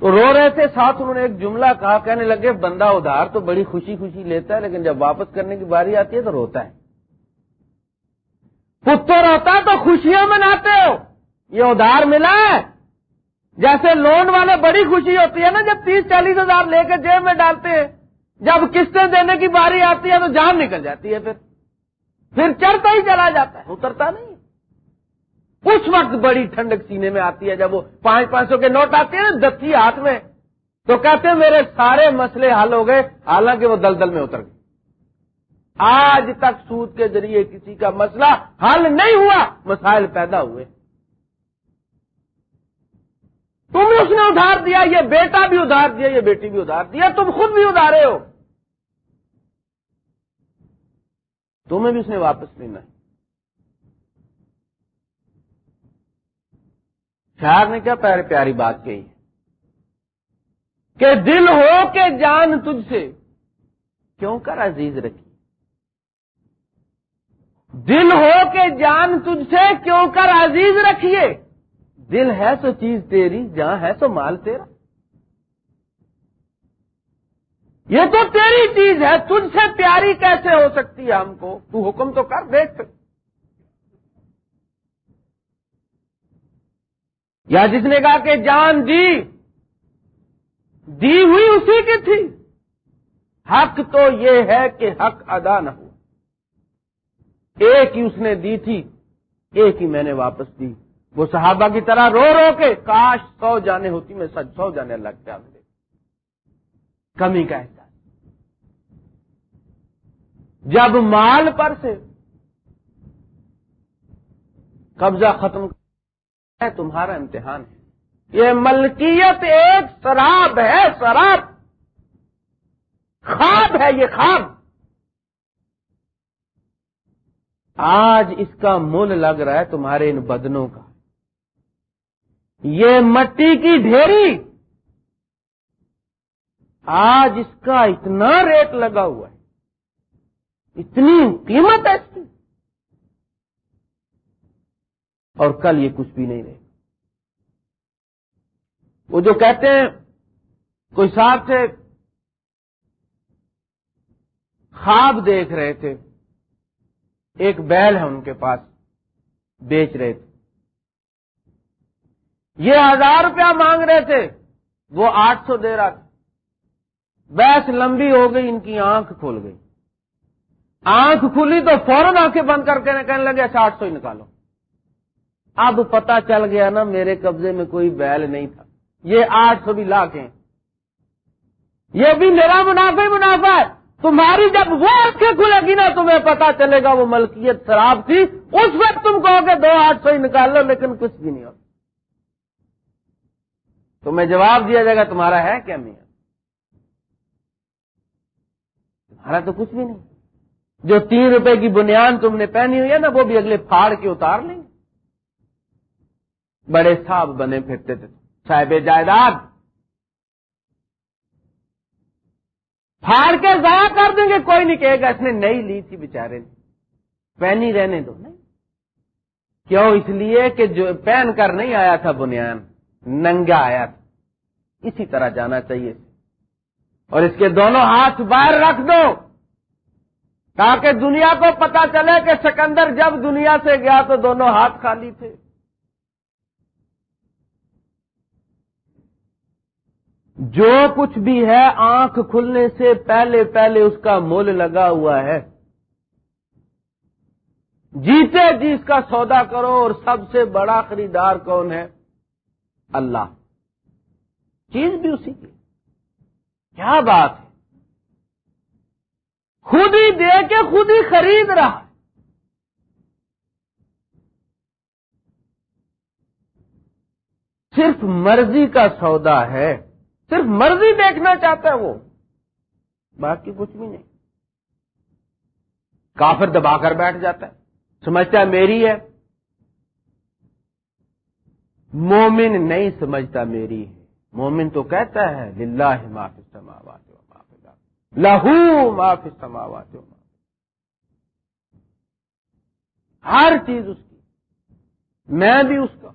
تو رو رہے تھے، ساتھ انہوں نے ایک جملہ کہا، کہنے لگے، بندہ ادھار تو بڑی خوشی خوشی لیتا ہے، لیکن جب واپس کرنے کی باری آتی ہے تو روتا ہے۔ پتو روتا تو خوشیاں مناتے ہو۔ یہ ادھار ملا ہے۔ جیسے لون والے بڑی خوشی ہوتی ہے نا، جب تیس چالیس ہزار لے کے جیب میں ڈالتے ہیں۔ جب قسطیں دینے کی باری آتی ہے تو جان نکل جاتی ہے پھر۔ پھر چڑھتا ہی چلا جاتا ہے۔ اترتا نہیں۔ اس وقت بڑی ٹھنڈک سینے میں آتی ہے جب وہ پانچ پانچ سو کے نوٹ آتے ہیں نا دسی ہاتھ میں تو کہتے ہیں میرے سارے مسئلے حل ہو گئے حالانکہ وہ دلدل میں اتر گئے۔ آج تک سود کے ذریعے کسی کا مسئلہ حل نہیں ہوا مسائل پیدا ہوئے۔ تم اس نے ادھار دیا یہ بیٹا بھی ادھار دیا یہ بیٹی بھی ادھار دیا تم خود بھی ادھارے ہو۔ تمہیں بھی اس نے واپس لینا ہے۔ شاعر نے کیا پیاری پیاری بات کہی؟ کہ دل ہو کے جان تجھ سے۔ کیوں کر عزیز رکھی؟ دل ہو کے جان تجھ سے کیوں کر عزیز رکھیے؟ دل ہے تو چیز تیری جہاں ہے تو مال تیرا۔ یہ تو تیری چیز ہے، تجھ سے پیاری کیسے ہو سکتی ہے ہم کو؟ تو حکم تو کر، دیکھ۔ یا جس نے کہا کہ جان دی دی ہوئی اسی کی تھی۔ حق تو یہ ہے کہ حق ادا نہ ہو۔ ایک ہی اس نے دی تھی، ایک ہی میں نے واپس دی۔ وہ صحابہ کی طرح رو رو کے کاش سو جانے ہوتی، میں سچ سو جانے اللہ کیا ملے کمی کا احساس۔ جب مال پر سے قبضہ ختم ہے تمہارا امتحان ہے۔ یہ ملکیت ایک شراب ہے شراب خواب ہے یہ خواب۔ آج اس کا مل لگ رہا ہے تمہارے ان بدنوں کا۔ یہ مٹی کی ڈھیری۔ آج اس کا اتنا ریٹ لگا ہوا ہے۔ اتنی قیمت ہے اس کی۔ اور کل یہ کچھ بھی نہیں رہے۔ وہ جو کہتے ہیں، کوئی صاحب سے خواب دیکھ رہے تھے۔ ایک بیل ہے ان کے پاس، بیچ رہے تھے۔ یہ ہزار روپیہ مانگ رہے تھے، وہ آٹھ سو دے رہا تھا۔ بحث لمبی ہو گئی، ان کی آنکھ کھل گئی۔ آنکھ کھلی تو فوراً آنکھیں بند کر کے کہنے لگے اچھا آٹھ سو ہی نکالو۔ اب پتا چل گیا نا، میرے قبضے میں کوئی بیل نہیں تھا۔ یہ آٹھ سو بھی لاکھ ہیں۔ یہ بھی میرا منافع ہی منافع ہے۔ تمہاری جب وہ آنکھیں کھلے گی نا، تمہیں پتا چلے گا وہ ملکیت شراب تھی۔ اس وقت تم کہو کہ دو آٹھ سو ہی نکال لو، لیکن کچھ بھی نہیں ہوتا تمہیں جواب دیا جائے گا، تمہارا ہے کیا میاں؟ تمہارا تو کچھ بھی نہیں۔ جو تین روپے کی بنیاد تم نے پہنی ہوئی ہے نا، وہ بھی اگلے پھاڑ کے اتار لیں بڑے صاحب بنے پھرتے تھے۔ صاحب جائیداد۔ پھاڑ کے ضائع کر دیں گے، کوئی نہیں کہے گا، اس نے نئی لی تھی بےچارے نے۔ پہنی رہنے دو نہیں۔ کیوں؟ اس لیے کہ جو پہن کر نہیں آیا تھا بنیاد ننگا آیا تھا۔ اسی طرح جانا چاہیے۔ اور اس کے دونوں ہاتھ باہر رکھ دو۔ تاکہ دنیا کو پتا چلے کہ سکندر جب دنیا سے گیا تو دونوں ہاتھ خالی تھے۔ جو کچھ بھی ہے، آنکھ کھلنے سے پہلے پہلے اس کا مول لگا ہوا ہے۔ جیتے جی اس کا سودا کرو اور سب سے بڑا خریدار کون ہے؟ اللہ۔ چیز بھی اسی کی۔ کیا بات ہے؟ خود ہی دے کے خود ہی خرید رہا صرف مرضی کا سودا ہے، صرف مرضی دیکھنا چاہتا ہے وہ۔ باقی کچھ بھی نہیں۔ کافر دبا کر بیٹھ جاتا ہے۔ سمجھتا ہے میری ہے۔ مومن نہیں سمجھتا میری ہے۔ مومن تو کہتا ہے، للہ معافی سماوات لہو معافی سماوات ہر چیز اس کی۔ میں بھی اس کا۔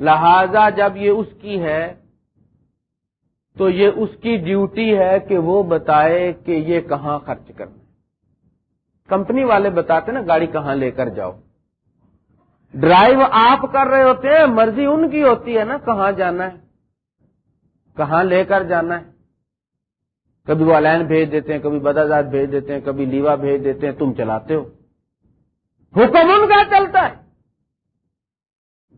لہذا جب یہ اس کی ہے، تو یہ اس کی ڈیوٹی ہے کہ وہ بتائے کہ یہ کہاں خرچ کرنا کمپنی والے بتاتے نا، گاڑی کہاں لے کر جاؤ۔ ڈرائیو آپ کر رہے ہوتے ہیں، مرضی ان کی ہوتی ہے نا، کہاں جانا ہے۔ کہاں لے کر جانا ہے۔ کبھی وہ الائن بھیج دیتے ہیں، کبھی بدازاد بھیج دیتے ہیں، کبھی لیوا بھیج دیتے ہیں، تم چلاتے ہو۔ حکم ان کا چلتا ہے۔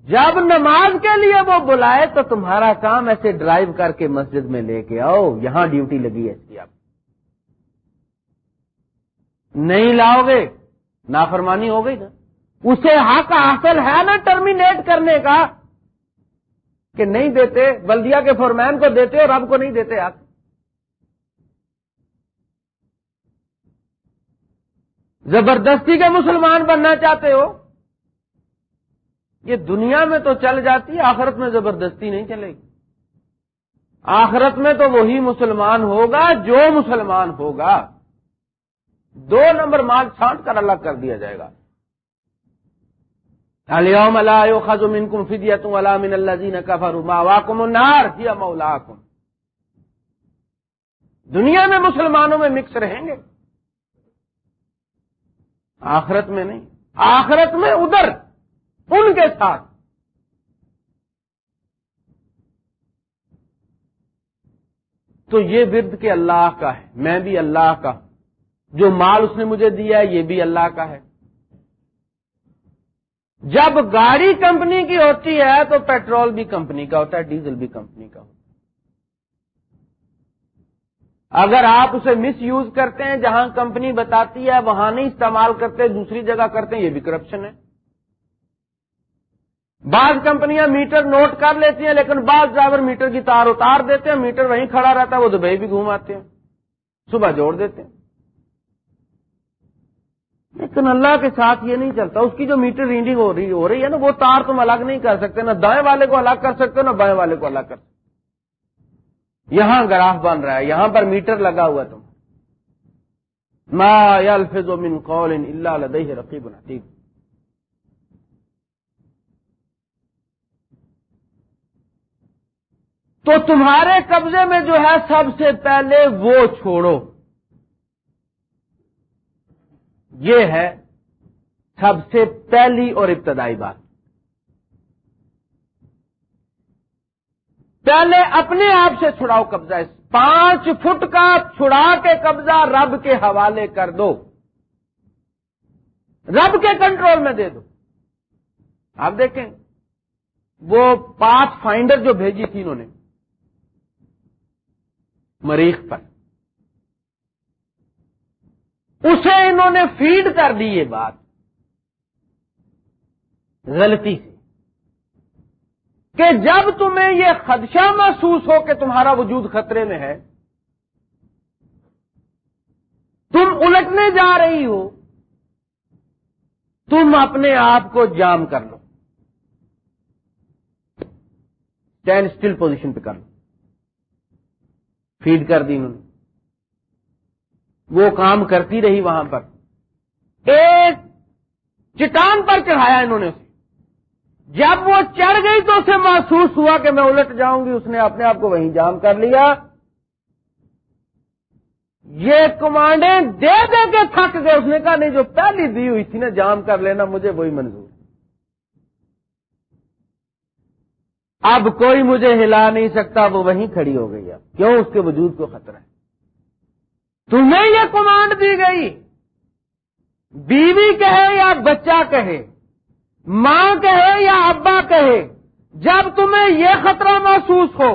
جب نماز کے لیے وہ بلائے تو تمہارا کام ایسے ڈرائیو کر کے مسجد میں لے کے آؤ، یہاں ڈیوٹی لگی ہے اس کی آپ نہیں لاؤ گے، نافرمانی ہو گئی نا۔ اسے حق حاصل ہے نا ٹرمینیٹ کرنے کا کہ نہیں دیتے بلدیا کے فورمین کو دیتے اور رب کو نہیں دیتے آپ۔ زبردستی کے مسلمان بننا چاہتے ہو؟ یہ دنیا میں تو چل جاتی، آخرت میں زبردستی نہیں چلے گی۔ آخرت میں تو وہی مسلمان ہوگا جو مسلمان ہوگا۔ دو نمبر مال چھانٹ کر الگ کر دیا جائے گا۔ اليوم لا يؤخذ منكم فدية ولا من الذين كفروا. ماواكم النار، هي مولاكم۔ دنیا میں مسلمانوں میں مکس رہیں گے۔ آخرت میں نہیں، آخرت میں ادھر، ان کے ساتھ۔ تو یہ ورد کے اللہ کا ہے، میں بھی اللہ کا جو مال اس نے مجھے دیا ہے، یہ بھی اللہ کا ہے۔ جب گاڑی کمپنی کی ہوتی ہے تو پیٹرول بھی کمپنی کا ہوتا ہے، ڈیزل بھی کمپنی کا ہوتا ہے۔ اگر آپ اسے مس یوز کرتے ہیں، جہاں کمپنی بتاتی ہے، وہاں نہیں استعمال کرتے، دوسری جگہ کرتے ہیں، یہ بھی کرپشن ہے۔ بعض کمپنیاں میٹر نوٹ کر لیتی ہیں، لیکن بعض ڈرائیور میٹر کی تار اتار دیتے ہیں میٹر وہیں کھڑا رہتا ہے، وہ دبئی بھی گھوم آتے ہیں۔ صبح جوڑ دیتے ہیں۔ لیکن اللہ کے ساتھ یہ نہیں چلتا۔ اس کی جو میٹر ریڈنگ ہو رہی ہو رہی ہے نا، وہ تار تم الگ نہیں کر سکتے، نہ دائیں والے کو الگ کر سکتے نہ بائیں والے کو الگ کر سکتے یہاں گراف بن رہا ہے، یہاں پر میٹر لگا ہوا تم۔ ما یلفظ من قول الا لدیہ رقیب ٹھیک تو تمہارے قبضے میں جو ہے سب سے پہلے وہ چھوڑو۔ یہ ہے سب سے پہلی اور ابتدائی بات۔ پہلے اپنے آپ سے چھڑاؤ قبضہ پانچ فٹ کا چھڑا کے قبضہ رب کے حوالے کر دو۔ رب کے کنٹرول میں دے دو۔ آپ دیکھیں، وہ پاس فائنڈر جو بھیجی تھی انہوں نے، مریخ پر، اسے انہوں نے فیڈ کر دی یہ بات۔ غلطی سے۔ کہ جب تمہیں یہ خدشہ محسوس ہو کہ تمہارا وجود خطرے میں ہے، تم الٹنے جا رہی ہو، تم اپنے آپ کو جام کر لو۔ اسٹینڈ اسٹل پوزیشن پہ کر لو۔ فیڈ کر دی انہوں نے۔ وہ کام کرتی رہی وہاں پر۔ ایک چٹان پر چڑھایا انہوں نے اسے۔ جب وہ چڑھ گئی تو اسے محسوس ہوا کہ میں الٹ جاؤں گی، اس نے اپنے آپ کو وہیں جام کر لیا۔ یہ کمانڈیں دے دے کے تھک گئے۔ اس نے کہا، نہیں، جو پہلی دی ہوئی تھی نا، جام کر لینا، مجھے وہی منظور۔ اب کوئی مجھے ہلا نہیں سکتا، وہ وہیں کھڑی ہو گئی۔ اب کیوں؟ اس کے وجود کو خطرہ ہے۔ تمہیں یہ کمانڈ دی گئی۔ بیوی کہے یا بچہ کہے؟ ماں کہے یا ابا کہے، جب تمہیں یہ خطرہ محسوس ہو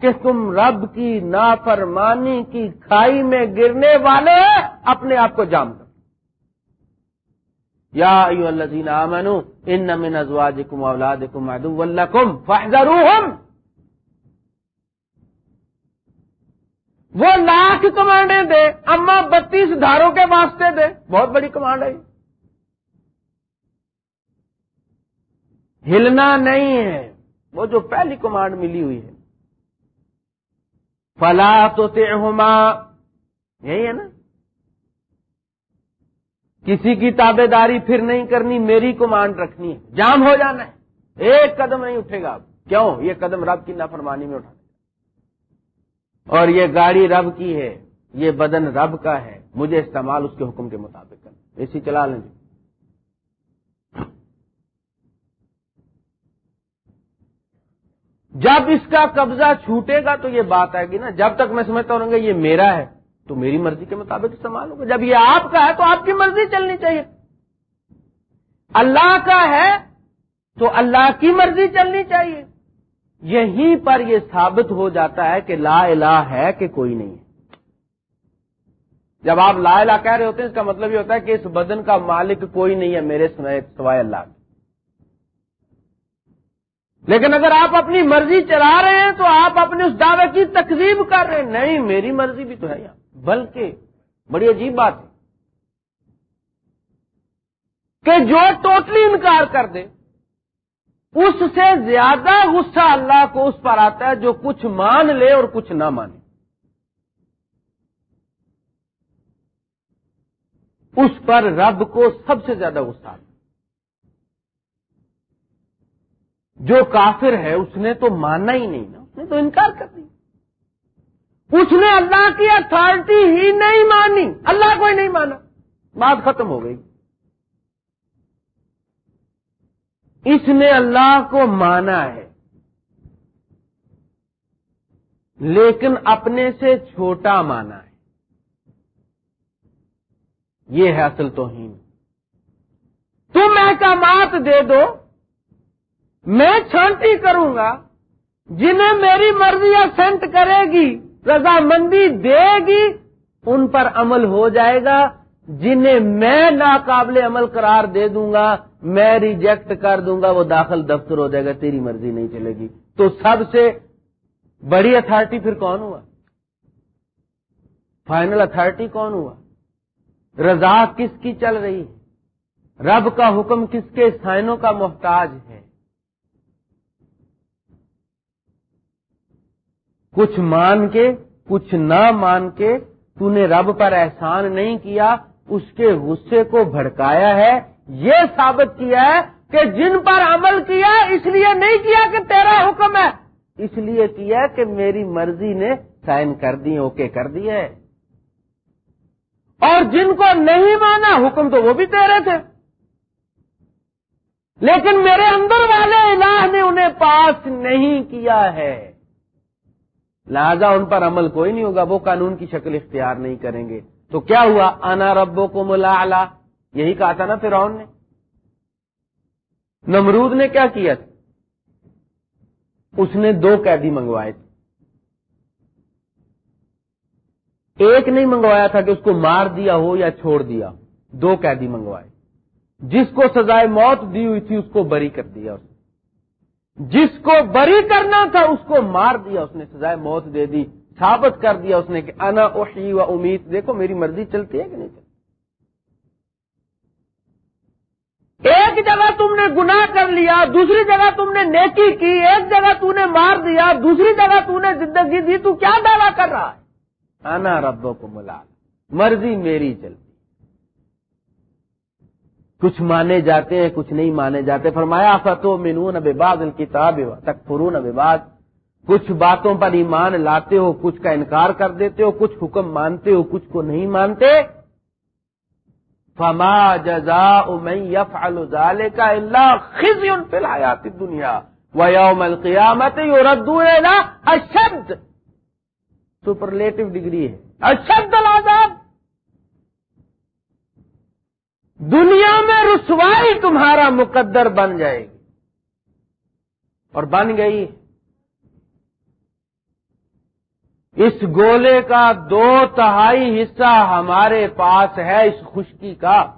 کہ تم رب کی نافرمانی کی کھائی میں گرنے والے اپنے آپ کو جام کر یا ایو اللہ آمنو، ان من ازواجکم اولادکم عدو لکم فاحذروہم۔ وہ لاکھ کمانڈیں دے، اما بتیس دھاروں کے واسطے دے، بہت بڑی کمانڈ ہے۔ ہلنا نہیں ہے۔ وہ جو پہلی کمانڈ ملی ہوئی ہے۔ فلا تو یہی ہے نا۔ کسی کی تابے داری پھر نہیں کرنی، میری کمانڈ رکھنی ہے۔ جام ہو جانا ہے۔ ایک قدم نہیں اٹھے گا۔ کیوں؟ یہ قدم رب کی نافرمانی میں اٹھا اور یہ گاڑی رب کی ہے۔ یہ بدن رب کا ہے۔ مجھے استعمال اس کے حکم کے مطابق کرنا۔ اسی چلا لیں۔ گے جب اس کا قبضہ چھوٹے گا تو یہ بات آئے گی نا، جب تک میں سمجھتا ہوں گا یہ میرا ہے، تو میری مرضی کے مطابق استعمال ہوگا۔ جب یہ آپ کا ہے تو آپ کی مرضی چلنی چاہیے۔ اللہ کا ہے تو اللہ کی مرضی چلنی چاہیے۔ یہیں پر یہ ثابت ہو جاتا ہے کہ لا الہ ہے کہ کوئی نہیں ہے۔ جب آپ لا الہ کہہ رہے ہوتے ہیں، اس کا مطلب یہ ہوتا ہے کہ اس بدن کا مالک کوئی نہیں ہے، میرے سوائے اللہ کے۔ لیکن اگر آپ اپنی مرضی چلا رہے ہیں تو آپ اپنے اس دعوے کی تقزیب کر رہے ہیں۔ نہیں، میری مرضی بھی تو ہے یہاں۔ بلکہ بڑی عجیب بات ہے کہ جو ٹوٹلی انکار کر دے، اس سے زیادہ غصہ اللہ کو اس پر آتا ہے جو کچھ مان لے اور کچھ نہ مانے۔ اس پر رب کو سب سے زیادہ غصہ جو کافر ہے اس نے تو ماننا ہی نہیں نا، اس نے تو انکار کر دیا۔ اس نے اللہ کی اتارٹی ہی نہیں مانی۔ اللہ کو ہی نہیں مانا۔ بات ختم ہو گئی۔ اس نے اللہ کو مانا ہے۔ لیکن اپنے سے چھوٹا مانا ہے۔ یہ ہے اصل توہین۔ تم احکامات دے دو۔ میں چھانٹی کروں گا۔ جنہیں میری مرضی سینٹ کرے گی، رضامندی دے گی، ان پر عمل ہو جائے گا۔ جنہیں میں ناقابل عمل قرار دے دوں گا، میں ریجیکٹ کر دوں گا، وہ داخل دفتر ہو جائے گا، تیری مرضی نہیں چلے گی۔ تو سب سے بڑی اتارٹی پھر کون ہوا؟ فائنل اتارٹی کون ہوا؟ رضا کس کی چل رہی؟ ہے رب کا حکم کس کے سائنوں کا محتاج ہے؟ کچھ مان کے، کچھ نہ مان کے تو نے رب پر احسان نہیں کیا، اس کے غصے کو بھڑکایا ہے۔ یہ ثابت کیا ہے کہ جن پر عمل کیا، اس لیے نہیں کیا کہ تیرا حکم ہے۔ اس لیے کیا کہ میری مرضی نے سائن کر دی، اوکے کر دیا ہے۔ اور جن کو نہیں مانا، حکم تو وہ بھی تیرے تھے۔ لیکن میرے اندر والے الہ نے انہیں پاس نہیں کیا ہے۔ لہذا ان پر عمل کوئی نہیں ہوگا، وہ قانون کی شکل اختیار نہیں کریں گے۔ تو کیا ہوا؟ انا ربو کو ملا یہی کہا تھا نا فرعون نے۔ نمرود نے کیا کیا؟ تھا اس نے دو قیدی منگوائے تھے۔ ایک نہیں منگوایا تھا کہ اس کو مار دیا ہو یا چھوڑ دیا دو قیدی منگوائے۔ جس کو سزائے موت دی ہوئی تھی، اس کو بری کر دیا اس نے۔ جس کو بری کرنا تھا اس کو مار دیا، اس نے سزائے موت دے دی، ثابت کر دیا اس نے کہ انا اوشی و امید۔ دیکھو میری مرضی چلتی ہے کہ نہیں چلتی؟ ایک جگہ تم نے گناہ کر لیا، دوسری جگہ تم نے نیکی کی، ایک جگہ تم نے مار دیا، دوسری جگہ تم نے زندگی دی، تو کیا دعویٰ کر رہا ہے؟ آنا ربوں کو ملا مرضی میری چلتی۔ کچھ مانے جاتے ہیں، کچھ نہیں مانے جاتے۔ فرمایا فتو مینون اب باز کتاب تک فرون اب کچھ باتوں پر ایمان لاتے ہو، کچھ کا انکار کر دیتے ہو، کچھ حکم مانتے ہو، کچھ کو نہیں مانتے۔ فما جزا من يفعل ذلك الا خزي في الحياه الدنيا ويوم القيامه يردون الى اشد۔ سپرلیٹو ڈگری ہے۔ اشد العذاب۔ دنیا میں رسوائی تمہارا مقدر بن جائے گی۔ اور بن گئی۔ اس گولے کا دو تہائی حصہ ہمارے پاس ہے اس خشکی کا۔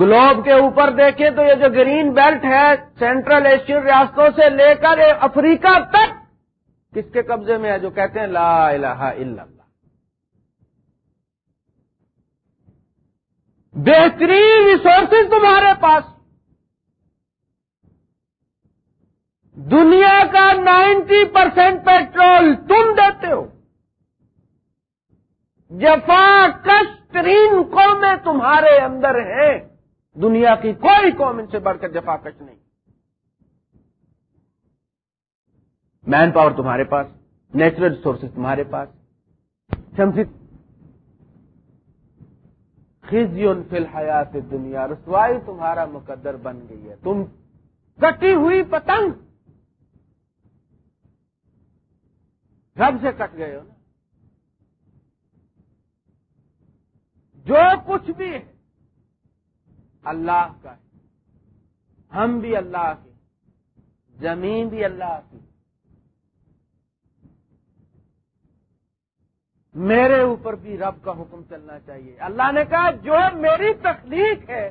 گلوب کے اوپر دیکھیں تو یہ جو گرین بیلٹ ہے، سینٹرل ایشین ریاستوں سے لے کر افریقہ تک، کس کے قبضے میں ہے جو کہتے ہیں لا الہ الا اللہ۔ بہترین ریسورسز تمہارے پاس۔ دنیا کا نائنٹی پرسینٹ پیٹرول تم دیتے ہو۔ جفا کش ترین قومیں تمہارے اندر ہیں۔ دنیا کی کوئی قوم ان سے بڑھ کر جفا کش نہیں۔ مین پاور تمہارے پاس نیچرل ریسورسز تمہارے پاس۔ شمسی خزیون فی الحیات دنیا رسوائی تمہارا مقدر بن گئی ہے۔ تم کٹی ہوئی پتنگ۔ رب سے کٹ گئے ہو نا۔ جو کچھ بھی ہے، اللہ کا ہے۔ ہم بھی اللہ کے زمین بھی اللہ کی۔ میرے اوپر بھی رب کا حکم چلنا چاہیے۔ اللہ نے کہا، جو میری تخلیق ہے۔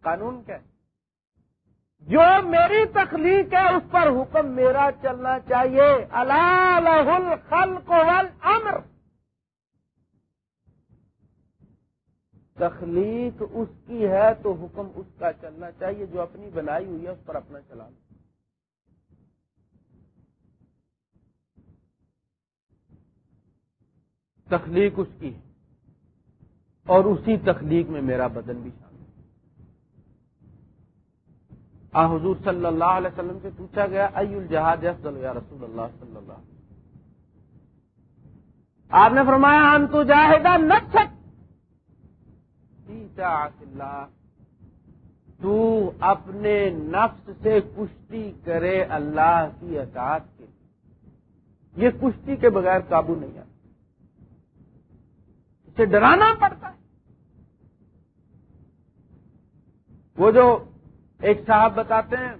قانون کیا جو میری تخلیق ہے، اس پر حکم میرا چلنا چاہیے۔ اللہ الخلق والامر۔ تخلیق اس کی ہے تو حکم اس کا چلنا چاہیے، جو اپنی بنائی ہوئی ہے، اس پر اپنا چلانا۔ تخلیق اس کی ہے۔ اور اسی تخلیق میں میرا بدن بھی شامل آ، حضور صلی اللہ علیہ وسلم سے پوچھا گیا ای الجہاد افضل یا رسول اللہ صلی اللہ آپ نے فرمایا، ہم تو جاہدہ نہ تو اپنے نفس سے کشتی کرے اللہ کی اطاعت کے یہ کشتی کے بغیر قابو نہیں آتا۔ اسے ڈرانا پڑتا ہے۔ وہ جو ایک صاحب بتاتے ہیں،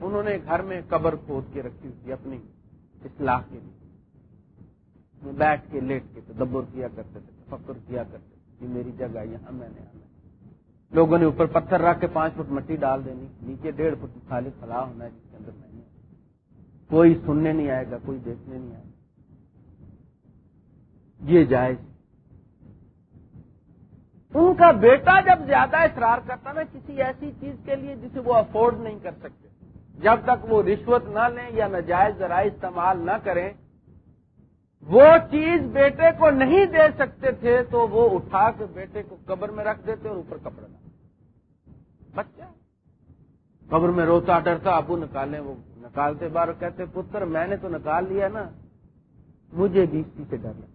انہوں نے گھر میں قبر کھود کے رکھی ہوئی تھی اپنی اصلاح کے لیے۔ بیٹھ کے لیٹ کے تدبر کیا کرتے تھے فکر کیا کرتے تھے یہ میری جگہ یہاں میں نے آنا لوگوں نے اوپر پتھر رکھ کے پانچ فٹ مٹی ڈال دینی، نیچے ڈیڑھ فٹ خالی کھلا ہونا ہے جس کے اندر میں نے۔ کوئی سننے نہیں آئے گا، کوئی دیکھنے نہیں آئے گا۔ یہ جائز ان کا بیٹا جب زیادہ اصرار کرتا نا کسی ایسی چیز کے لیے جسے وہ افورڈ نہیں کر سکتے۔ جب تک وہ رشوت نہ لیں یا ناجائز ذرائع استعمال نہ کریں، وہ چیز بیٹے کو نہیں دے سکتے تھے تو وہ اٹھا کے بیٹے کو قبر میں رکھ دیتے اور اوپر کپڑا بچہ۔ قبر میں روتا ڈرتا، ابو نکالیں، وہ نکالتے، بار کہتے، پتر میں نے تو نکال لیا نا۔ مجھے بھی اسی سے ڈر لگا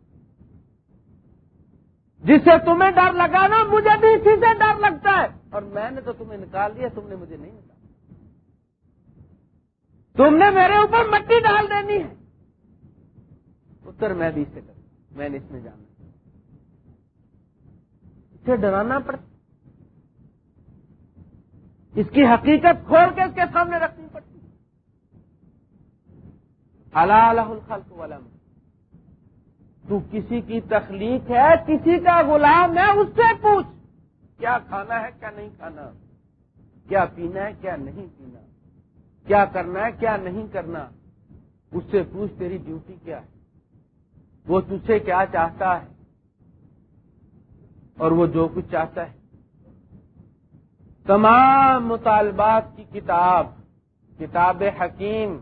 جس سے تمہیں ڈر لگا نا مجھے بھی اسی سے ڈر لگتا ہے۔ اور میں نے تو تمہیں نکال دیا تم نے مجھے نہیں نکالا۔ تم نے میرے اوپر مٹی ڈال دینی ہے۔ اتر میں بھی اسے ڈر میں نے اس میں جانا۔ اسے ڈرانا پڑتا۔ اس کی حقیقت کھول کے اس کے سامنے رکھنی پڑتی۔ اللہ الخلق ولم تو کسی کی تخلیق ہے، کسی کا غلام ہے، اس سے پوچھ کیا کھانا ہے، کیا نہیں کھانا؟ کیا پینا ہے، کیا نہیں پینا؟ کیا کرنا ہے، کیا نہیں کرنا؟ اس سے پوچھ تیری ڈیوٹی کیا ہے؟ وہ تجھ سے کیا چاہتا ہے؟ اور وہ جو کچھ چاہتا ہے۔ تمام مطالبات کی کتاب کتاب حکیم،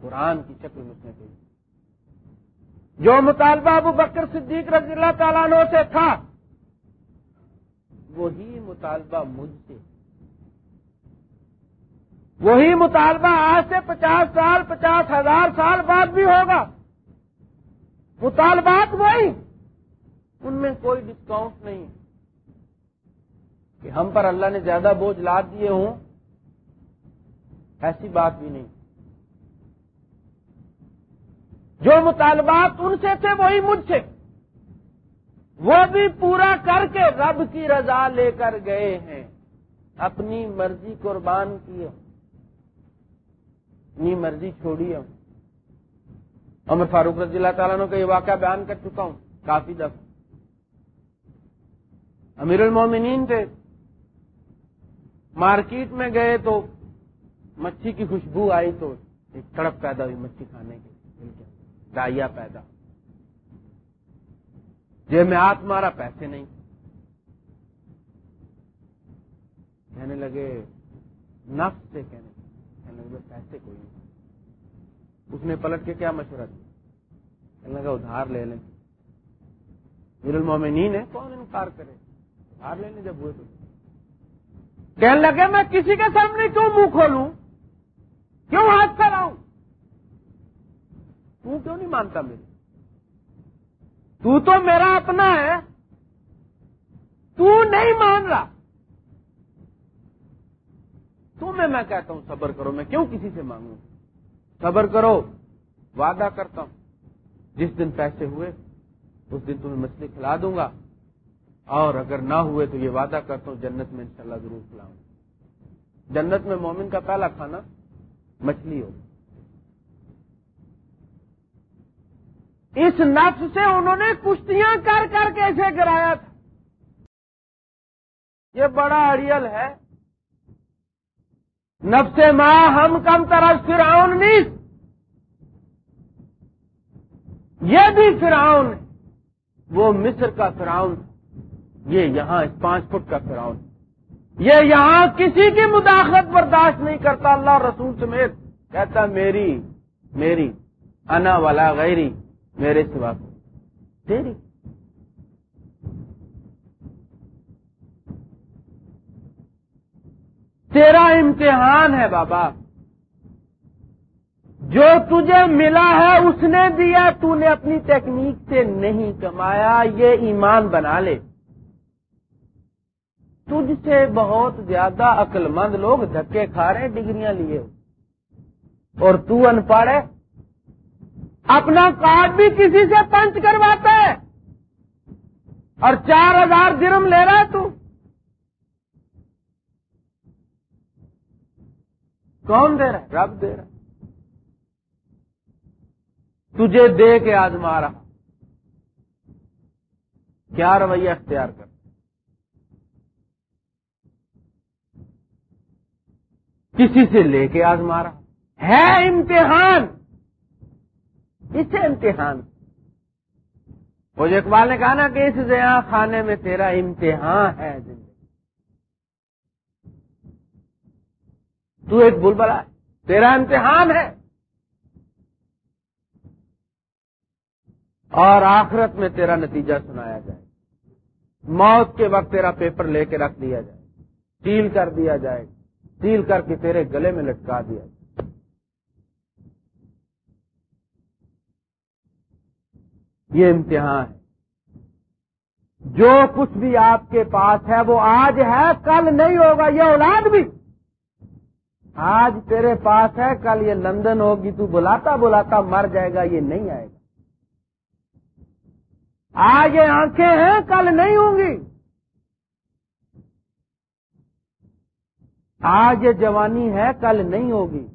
قرآن کی شکل میں اس نے جو مطالبہ ابو بکر صدیق رضی اللہ تعالیٰ عنہ سے تھا، وہی مطالبہ مجھ سے۔ وہی مطالبہ آج سے پچاس سال، پچاس ہزار سال بعد بھی ہوگا۔ مطالبات وہی، ان میں کوئی ڈسکاؤنٹ نہیں۔ کہ ہم پر اللہ نے زیادہ بوجھ لاد دیے ہوں، ایسی بات بھی نہیں۔ جو مطالبات ان سے تھے وہی مجھ سے۔ وہ بھی پورا کر کے رب کی رضا لے کر گئے ہیں۔ اپنی مرضی قربان کی اپنی مرضی چھوڑی ہم عمر فاروق رضی اللہ تعالیٰ کا یہ واقعہ بیان کر چکا ہوں، کافی دفعہ۔ امیر المومنین تھے۔ مارکیٹ میں گئے تو مچھی کی خوشبو آئی تو ایک تڑپ پیدا ہوئی مچھی کھانے کی۔ دائیا پیدا۔ جی میں ہاتھ مارا پیسے نہیں۔ کہنے لگے، نفس سے کہنے کہنے لگے پیسے کوئی نہیں۔ اس نے پلٹ کے کیا مشورہ دیا؟ کہنے لگا، ادھار لے لیں۔ میر المومنین ہے کون انکار کرے؟ ادھار لے لیں جب ہوئے تو۔ کہنے لگے، میں کسی کے سامنے کیوں منہ کھولوں؟ کیوں ہاتھ پھیلاؤں؟ تو کیوں نہیں مانتا میری تو تو میرا اپنا ہے۔ تو نہیں مان رہا۔ تمہیں میں کہتا ہوں، صبر کرو، میں کیوں کسی سے مانگوں؟ صبر کرو، وعدہ کرتا ہوں۔ جس دن پیسے ہوئے، اس دن تمہیں مچھلی کھلا دوں گا۔ اور اگر نہ ہوئے تو یہ وعدہ کرتا ہوں، جنت میں انشاءاللہ ضرور کھلاؤں۔ جنت میں مومن کا پہلا کھانا مچھلی ہوگا۔ اس نفس سے انہوں نے کشتیاں کر کر کے اسے گرایا تھا۔ یہ بڑا اڑیل ہے۔ نفس ماں ہم کم طرح فراؤن نہیں یہ بھی فراؤن وہ مصر کا فراؤن یہ یہاں اس پانچ فٹ کا فراؤن یہ یہاں کسی کی مداخلت برداشت نہیں کرتا اللہ رسول سمیت۔ کہتا میری میری، انا والا غیری۔ میرے سوا تیری۔ تیرا امتحان ہے بابا۔ جو تجھے ملا ہے اس نے دیا تو نے اپنی ٹیکنیک سے نہیں کمایا، یہ ایمان بنا لے۔ تجھ سے بہت زیادہ عقل مند لوگ دھکے کھا رہے ڈگریاں لیے۔ اور تو ان پڑھ ہے اپنا کارڈ بھی کسی سے پنچ کرواتا ہے۔ اور چار ہزار درم لے رہا ہے تو۔ کون دے رہا ہے؟ رب دے رہا تجھے دے کے آزما رہا کیا رویہ اختیار کر؟ کسی سے لے کے آزما رہا ہے امتحان۔ اسے امتحان۔ وہ جو اقبال نے کہا نا کہ اس زیاں خانے میں تیرا امتحان ہے زندگی۔ تو ایک بل بلا تیرا امتحان ہے۔ اور آخرت میں تیرا نتیجہ سنایا جائے۔ موت کے وقت تیرا پیپر لے کے رکھ دیا جائے۔ سیل کر دیا جائے۔ سیل کر کے تیرے گلے میں لٹکا دیا جائے۔ یہ امتحان ہے۔ جو کچھ بھی آپ کے پاس ہے وہ آج ہے، کل نہیں ہوگا، یہ اولاد بھی۔ آج تیرے پاس ہے، کل یہ لندن ہوگی، تو بلاتا بلاتا مر جائے گا، یہ نہیں آئے گا۔ آج یہ آنکھیں ہیں، کل نہیں ہوں گی۔ آج یہ جوانی ہے، کل نہیں ہوگی۔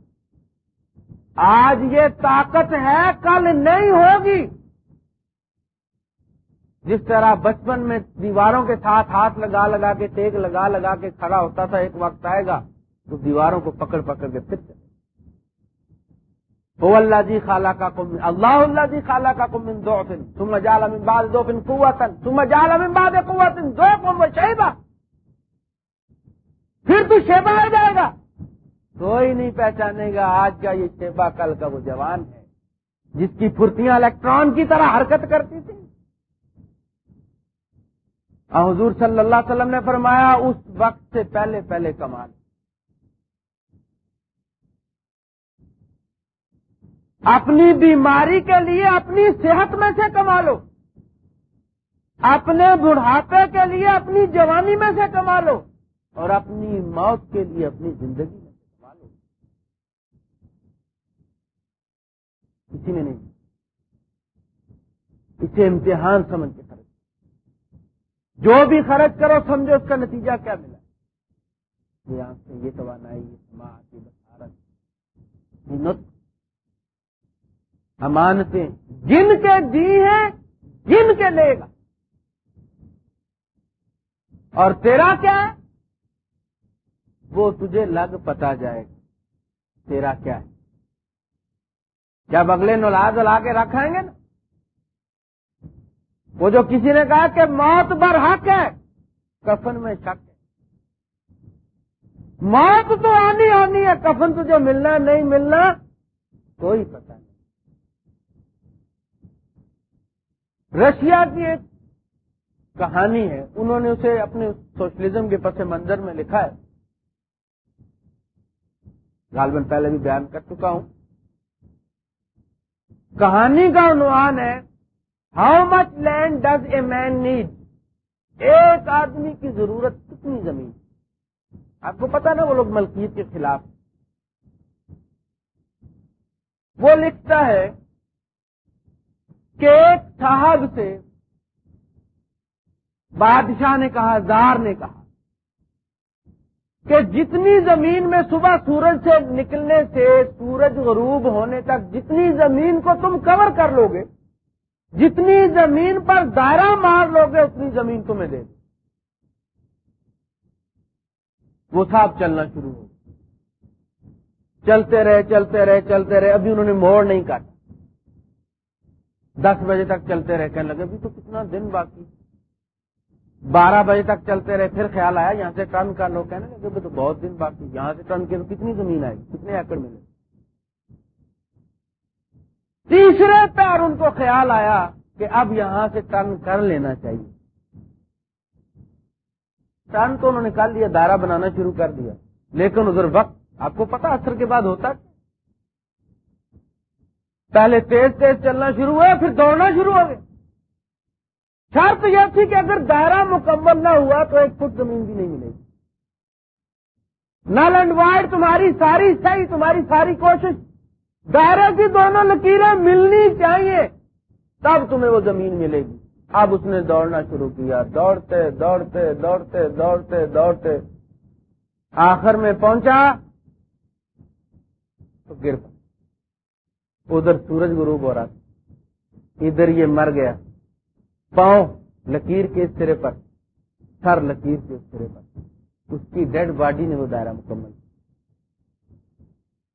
آج یہ طاقت ہے، کل نہیں ہوگی۔ جس طرح بچپن میں دیواروں کے ساتھ ہاتھ لگا لگا کے ٹیک لگا لگا کے کھڑا ہوتا تھا، ایک وقت آئے گا تو دیواروں کو پکڑ پکڑ کے پھر چلے۔ وہ اللہ جی خالہ کا کم اللہ اللہ جی خالہ کا کم دو فن تم جال امباد دو فن قوتن تم جال امباد قوتن دو کم شیبا پھر تو شیبا آ جائے گا۔ کوئی نہیں پہچانے گا آج کا یہ شیبا کل کا وہ جوان ہے۔ جس کی پھرتیاں الیکٹران کی طرح حرکت کرتی تھی۔ حضور صلی اللہ علیہ وسلم نے فرمایا، اس وقت سے پہلے پہلے کمال۔ اپنی بیماری کے لیے اپنی صحت میں سے کما لو اپنے بڑھاپے کے لیے اپنی جوانی میں سے کما لو اور اپنی موت کے لیے اپنی زندگی میں سے کما لو کسی نے نہیں۔ اسے امتحان سمجھ کے خرچ جو بھی خرچ کرو سمجھو اس کا نتیجہ کیا ملا؟ یہ آنکھ سے یہ توانائی یہ سماعت یہ بسارت امانتیں جن کے دی ہیں، جن کے لے گا۔ اور تیرا کیا ہے؟ وہ تجھے لگ پتا جائے گا۔ تیرا کیا ہے؟ جب اگلے نولاد لا کے رکھائیں گے نا وہ جو کسی نے کہا کہ موت بر حق ہے، کفن میں شک ہے۔ موت تو آنی آنی ہے، کفن تجھے ملنا نہیں ملنا، کوئی پتہ نہیں۔ رشیا کی ایک کہانی ہے، انہوں نے اسے اپنے سوشلزم کے پس منظر میں لکھا ہے۔ غالباً پہلے بھی بیان کر چکا ہوں۔ کہانی کا عنوان ہے how much land does a man need ایک آدمی کی ضرورت کتنی زمین آپ کو پتا نا وہ لوگ ملکیت کے خلاف۔ وہ لکھتا ہے کہ ایک صاحب سے بادشاہ نے کہا، زار نے کہا کہ جتنی زمین میں صبح سورج سے نکلنے سے سورج غروب ہونے تک جتنی زمین کو تم کور کر لو گے جتنی زمین پر دائرہ مار لو گے، اتنی زمین تمہیں دے وہ صاحب چلنا شروع ہو۔ چلتے رہے چلتے رہے چلتے رہے۔ ابھی انہوں نے موڑ نہیں کاٹا۔ دس بجے تک چلتے رہے، کہنے لگے، ابھی تو کتنا دن باقی۔ بارہ بجے تک چلتے رہے، پھر خیال آیا، یہاں سے ٹرن کر لو کہنے لگے تو بہت دن باقی، یہاں سے ٹرن کے کتنی زمین آئے کتنے ایکڑ ملے؟ تیسرے پیر ان کو خیال آیا کہ اب یہاں سے ٹرن کر لینا چاہیے۔ ٹرن تو انہوں نے کر لیا، دائرہ بنانا شروع کر دیا۔ لیکن ادھر وقت، آپ کو پتا اثر کے بعد ہوتا پہلے تیز تیز چلنا شروع ہوا، پھر دوڑنا شروع ہو گئے شرط یہ تھی کہ اگر دائرہ مکمل نہ ہوا تو ایک فٹ زمین بھی نہیں ملے گی۔ نل اینڈ وائڈ، تمہاری ساری صحیح، تمہاری ساری کوشش۔ دائرے کی دونوں لکیریں ملنی چاہیے، تب تمہیں وہ زمین ملے گی۔ اب اس نے دوڑنا شروع کیا، دوڑتے دوڑتے دوڑتے دوڑتے دوڑتے۔ آخر میں پہنچا تو گر ادھر سورج غروب ہو رہا تھا۔ ادھر یہ مر گیا۔ پاؤں لکیر کے اس سرے پر، سر لکیر کے اس سرے پر۔ اس کی ڈیڈ باڈی نے وہ دائرہ مکمل کیا۔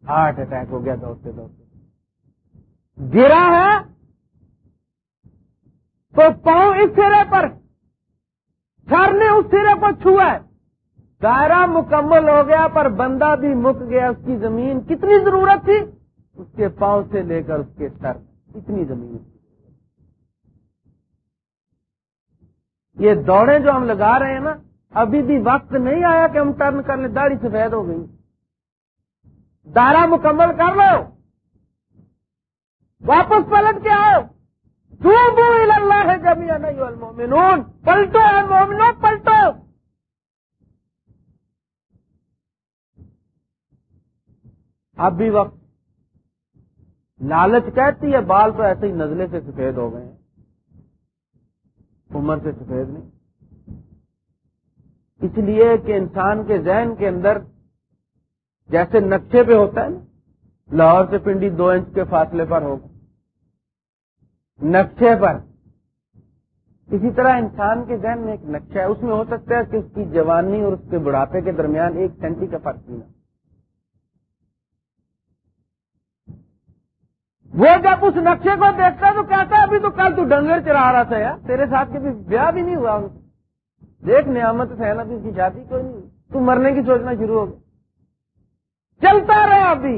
ہارٹ اٹیک ہو گیا دوڑتے دوڑتے گرا ہے تو پاؤں اس سرے پر، سر نے اس سرے پر چھوا ہے دائرہ مکمل ہو گیا پر بندہ بھی مک گیا، اس کی زمین کتنی ضرورت تھی؟ اس کے پاؤں سے لے کر اس کے سر، اتنی زمین۔ یہ دوڑے جو ہم لگا رہے ہیں نا، ابھی بھی وقت نہیں آیا کہ ہم ٹرن کر لیں داڑھی سفید ہو گئی۔ دائرہ مکمل کر لو۔ واپس پلٹ کے آؤ۔ اللہ ہے جب نہیں پلٹو ہے مومنو پلٹو۔ اب بھی وقت۔ لالچ کہتی ہے، بال تو ایسے ہی نزلے سے سفید ہو گئے ہیں۔ عمر سے سفید نہیں۔ اس لیے کہ انسان کے ذہن کے اندر جیسے نقشے پہ ہوتا ہے نا، لاہور سے پنڈی دو انچ کے فاصلے پر ہوگا۔ نقشے پر۔ اسی طرح انسان کے ذہن میں ایک نقشہ ہے، اس میں ہو سکتا ہے کہ اس کی جوانی اور اس کے بڑھاپے کے درمیان ایک سینٹی کا فرق نہ وہ جب اس نقشے کو دیکھتا ہے تو کہتا ہے، ابھی تو کل تو ڈنگر چلا رہا تھا یار، تیرے ساتھ کے بھی بیاہ بھی نہیں ہوا۔ دیکھ، نعمت سہن ابھی کی شادی کوئی نہیں تو مرنے کی سوچنا شروع ہو گیا چلتا رہا ابھی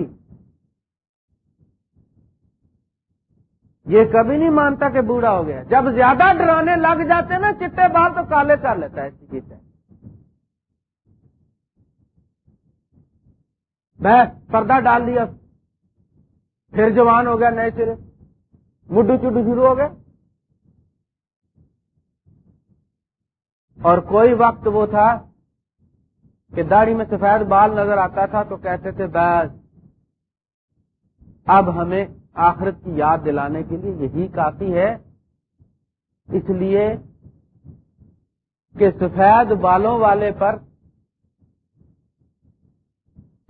یہ کبھی نہیں مانتا کہ بوڑھا ہو گیا۔ جب زیادہ ڈرانے لگ جاتے نا، چٹے بال تو کالے کر لیتا ہے چیز میں پردہ ڈال دیا۔ پھر جوان ہو گیا نئے سرے مڈو چڈو شروع ہو گئے اور کوئی وقت وہ تھا کہ داڑھی میں سفید بال نظر آتا تھا تو کہتے تھے، بس، اب ہمیں آخرت کی یاد دلانے کے لیے یہی کافی ہے۔ اس لیے کہ سفید بالوں والے پر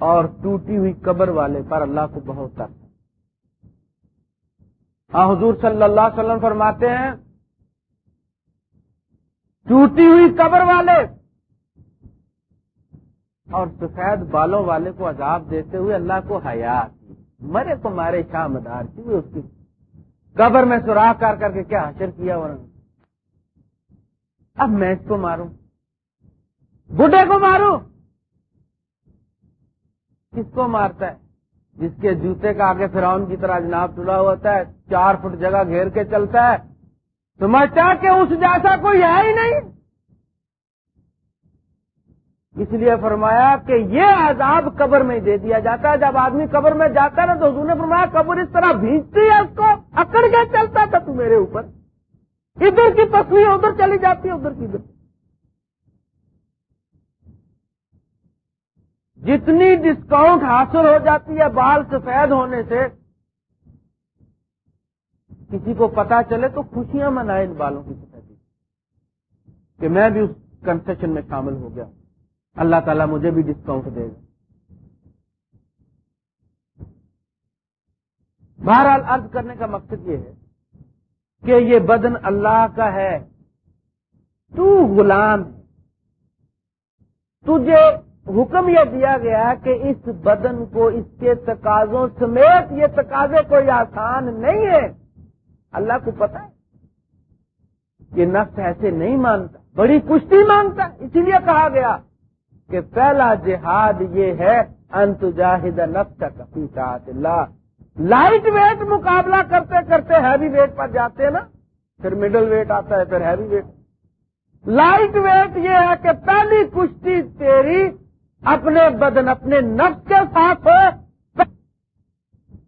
اور ٹوٹی ہوئی قبر والے پر اللہ کو بہت تک ہاں حضور صلی اللہ علیہ وسلم فرماتے ہیں، ٹوٹی ہوئی قبر والے اور سفید بالوں والے کو عذاب دیتے ہوئے اللہ کو حیات مرے کو مارے شاہ مدار کی اس کی قبر میں سوراخ کر کر کے کیا حشر کیا انہوں نے اب میں اس کو ماروں۔ بڈھے کو ماروں۔ کس کو مارتا ہے؟ جس کے جوتے کا آگے فراؤن کی طرح جناب تلا ہوتا ہے، چار فٹ جگہ گھیر کے چلتا ہے۔ سمجھتا کہ اس جیسا کوئی ہے ہی نہیں۔ اس لیے فرمایا کہ یہ عذاب قبر میں دے دیا جاتا ہے۔ جب آدمی قبر میں جاتا ہے نا تو حضور نے فرمایا قبر اس طرح بھیجتی ہے اس کو، اکڑ کے چلتا تھا تو میرے اوپر۔ ادھر کی تصویر ادھر چلی جاتی ہے، ادھر کی ادھر۔ جتنی ڈسکاؤنٹ حاصل ہو جاتی ہے بال سفید ہونے سے، کسی کو پتا چلے تو خوشیاں منائے ان بالوں کی سفیدی۔ کہ میں بھی اس کنسیشن میں شامل ہو گیا۔ اللہ تعالیٰ مجھے بھی ڈسکاؤنٹ دے گا۔ بہرحال عرض کرنے کا مقصد یہ ہے کہ یہ بدن اللہ کا ہے۔ تو غلام تجھے حکم یہ دیا گیا کہ اس بدن کو اس کے تقاضوں سمیت یہ تقاضے کوئی آسان نہیں ہے۔ اللہ کو پتا ہے کہ نفس ایسے نہیں مانتا، بڑی کشتی مانگتا، اسی لیے کہا گیا۔ کہ پہلا جہاد یہ ہے انت جاہد نفس کا اللہ۔ لائٹ ویٹ مقابلہ کرتے کرتے ہیوی ویٹ پر جاتے ہیں نا، پھر مڈل ویٹ آتا ہے، پھر ہیوی ویٹ لائٹ ویٹ یہ ہے کہ پہلی کشتی تیری اپنے بدن، اپنے نفس کے ساتھ ہو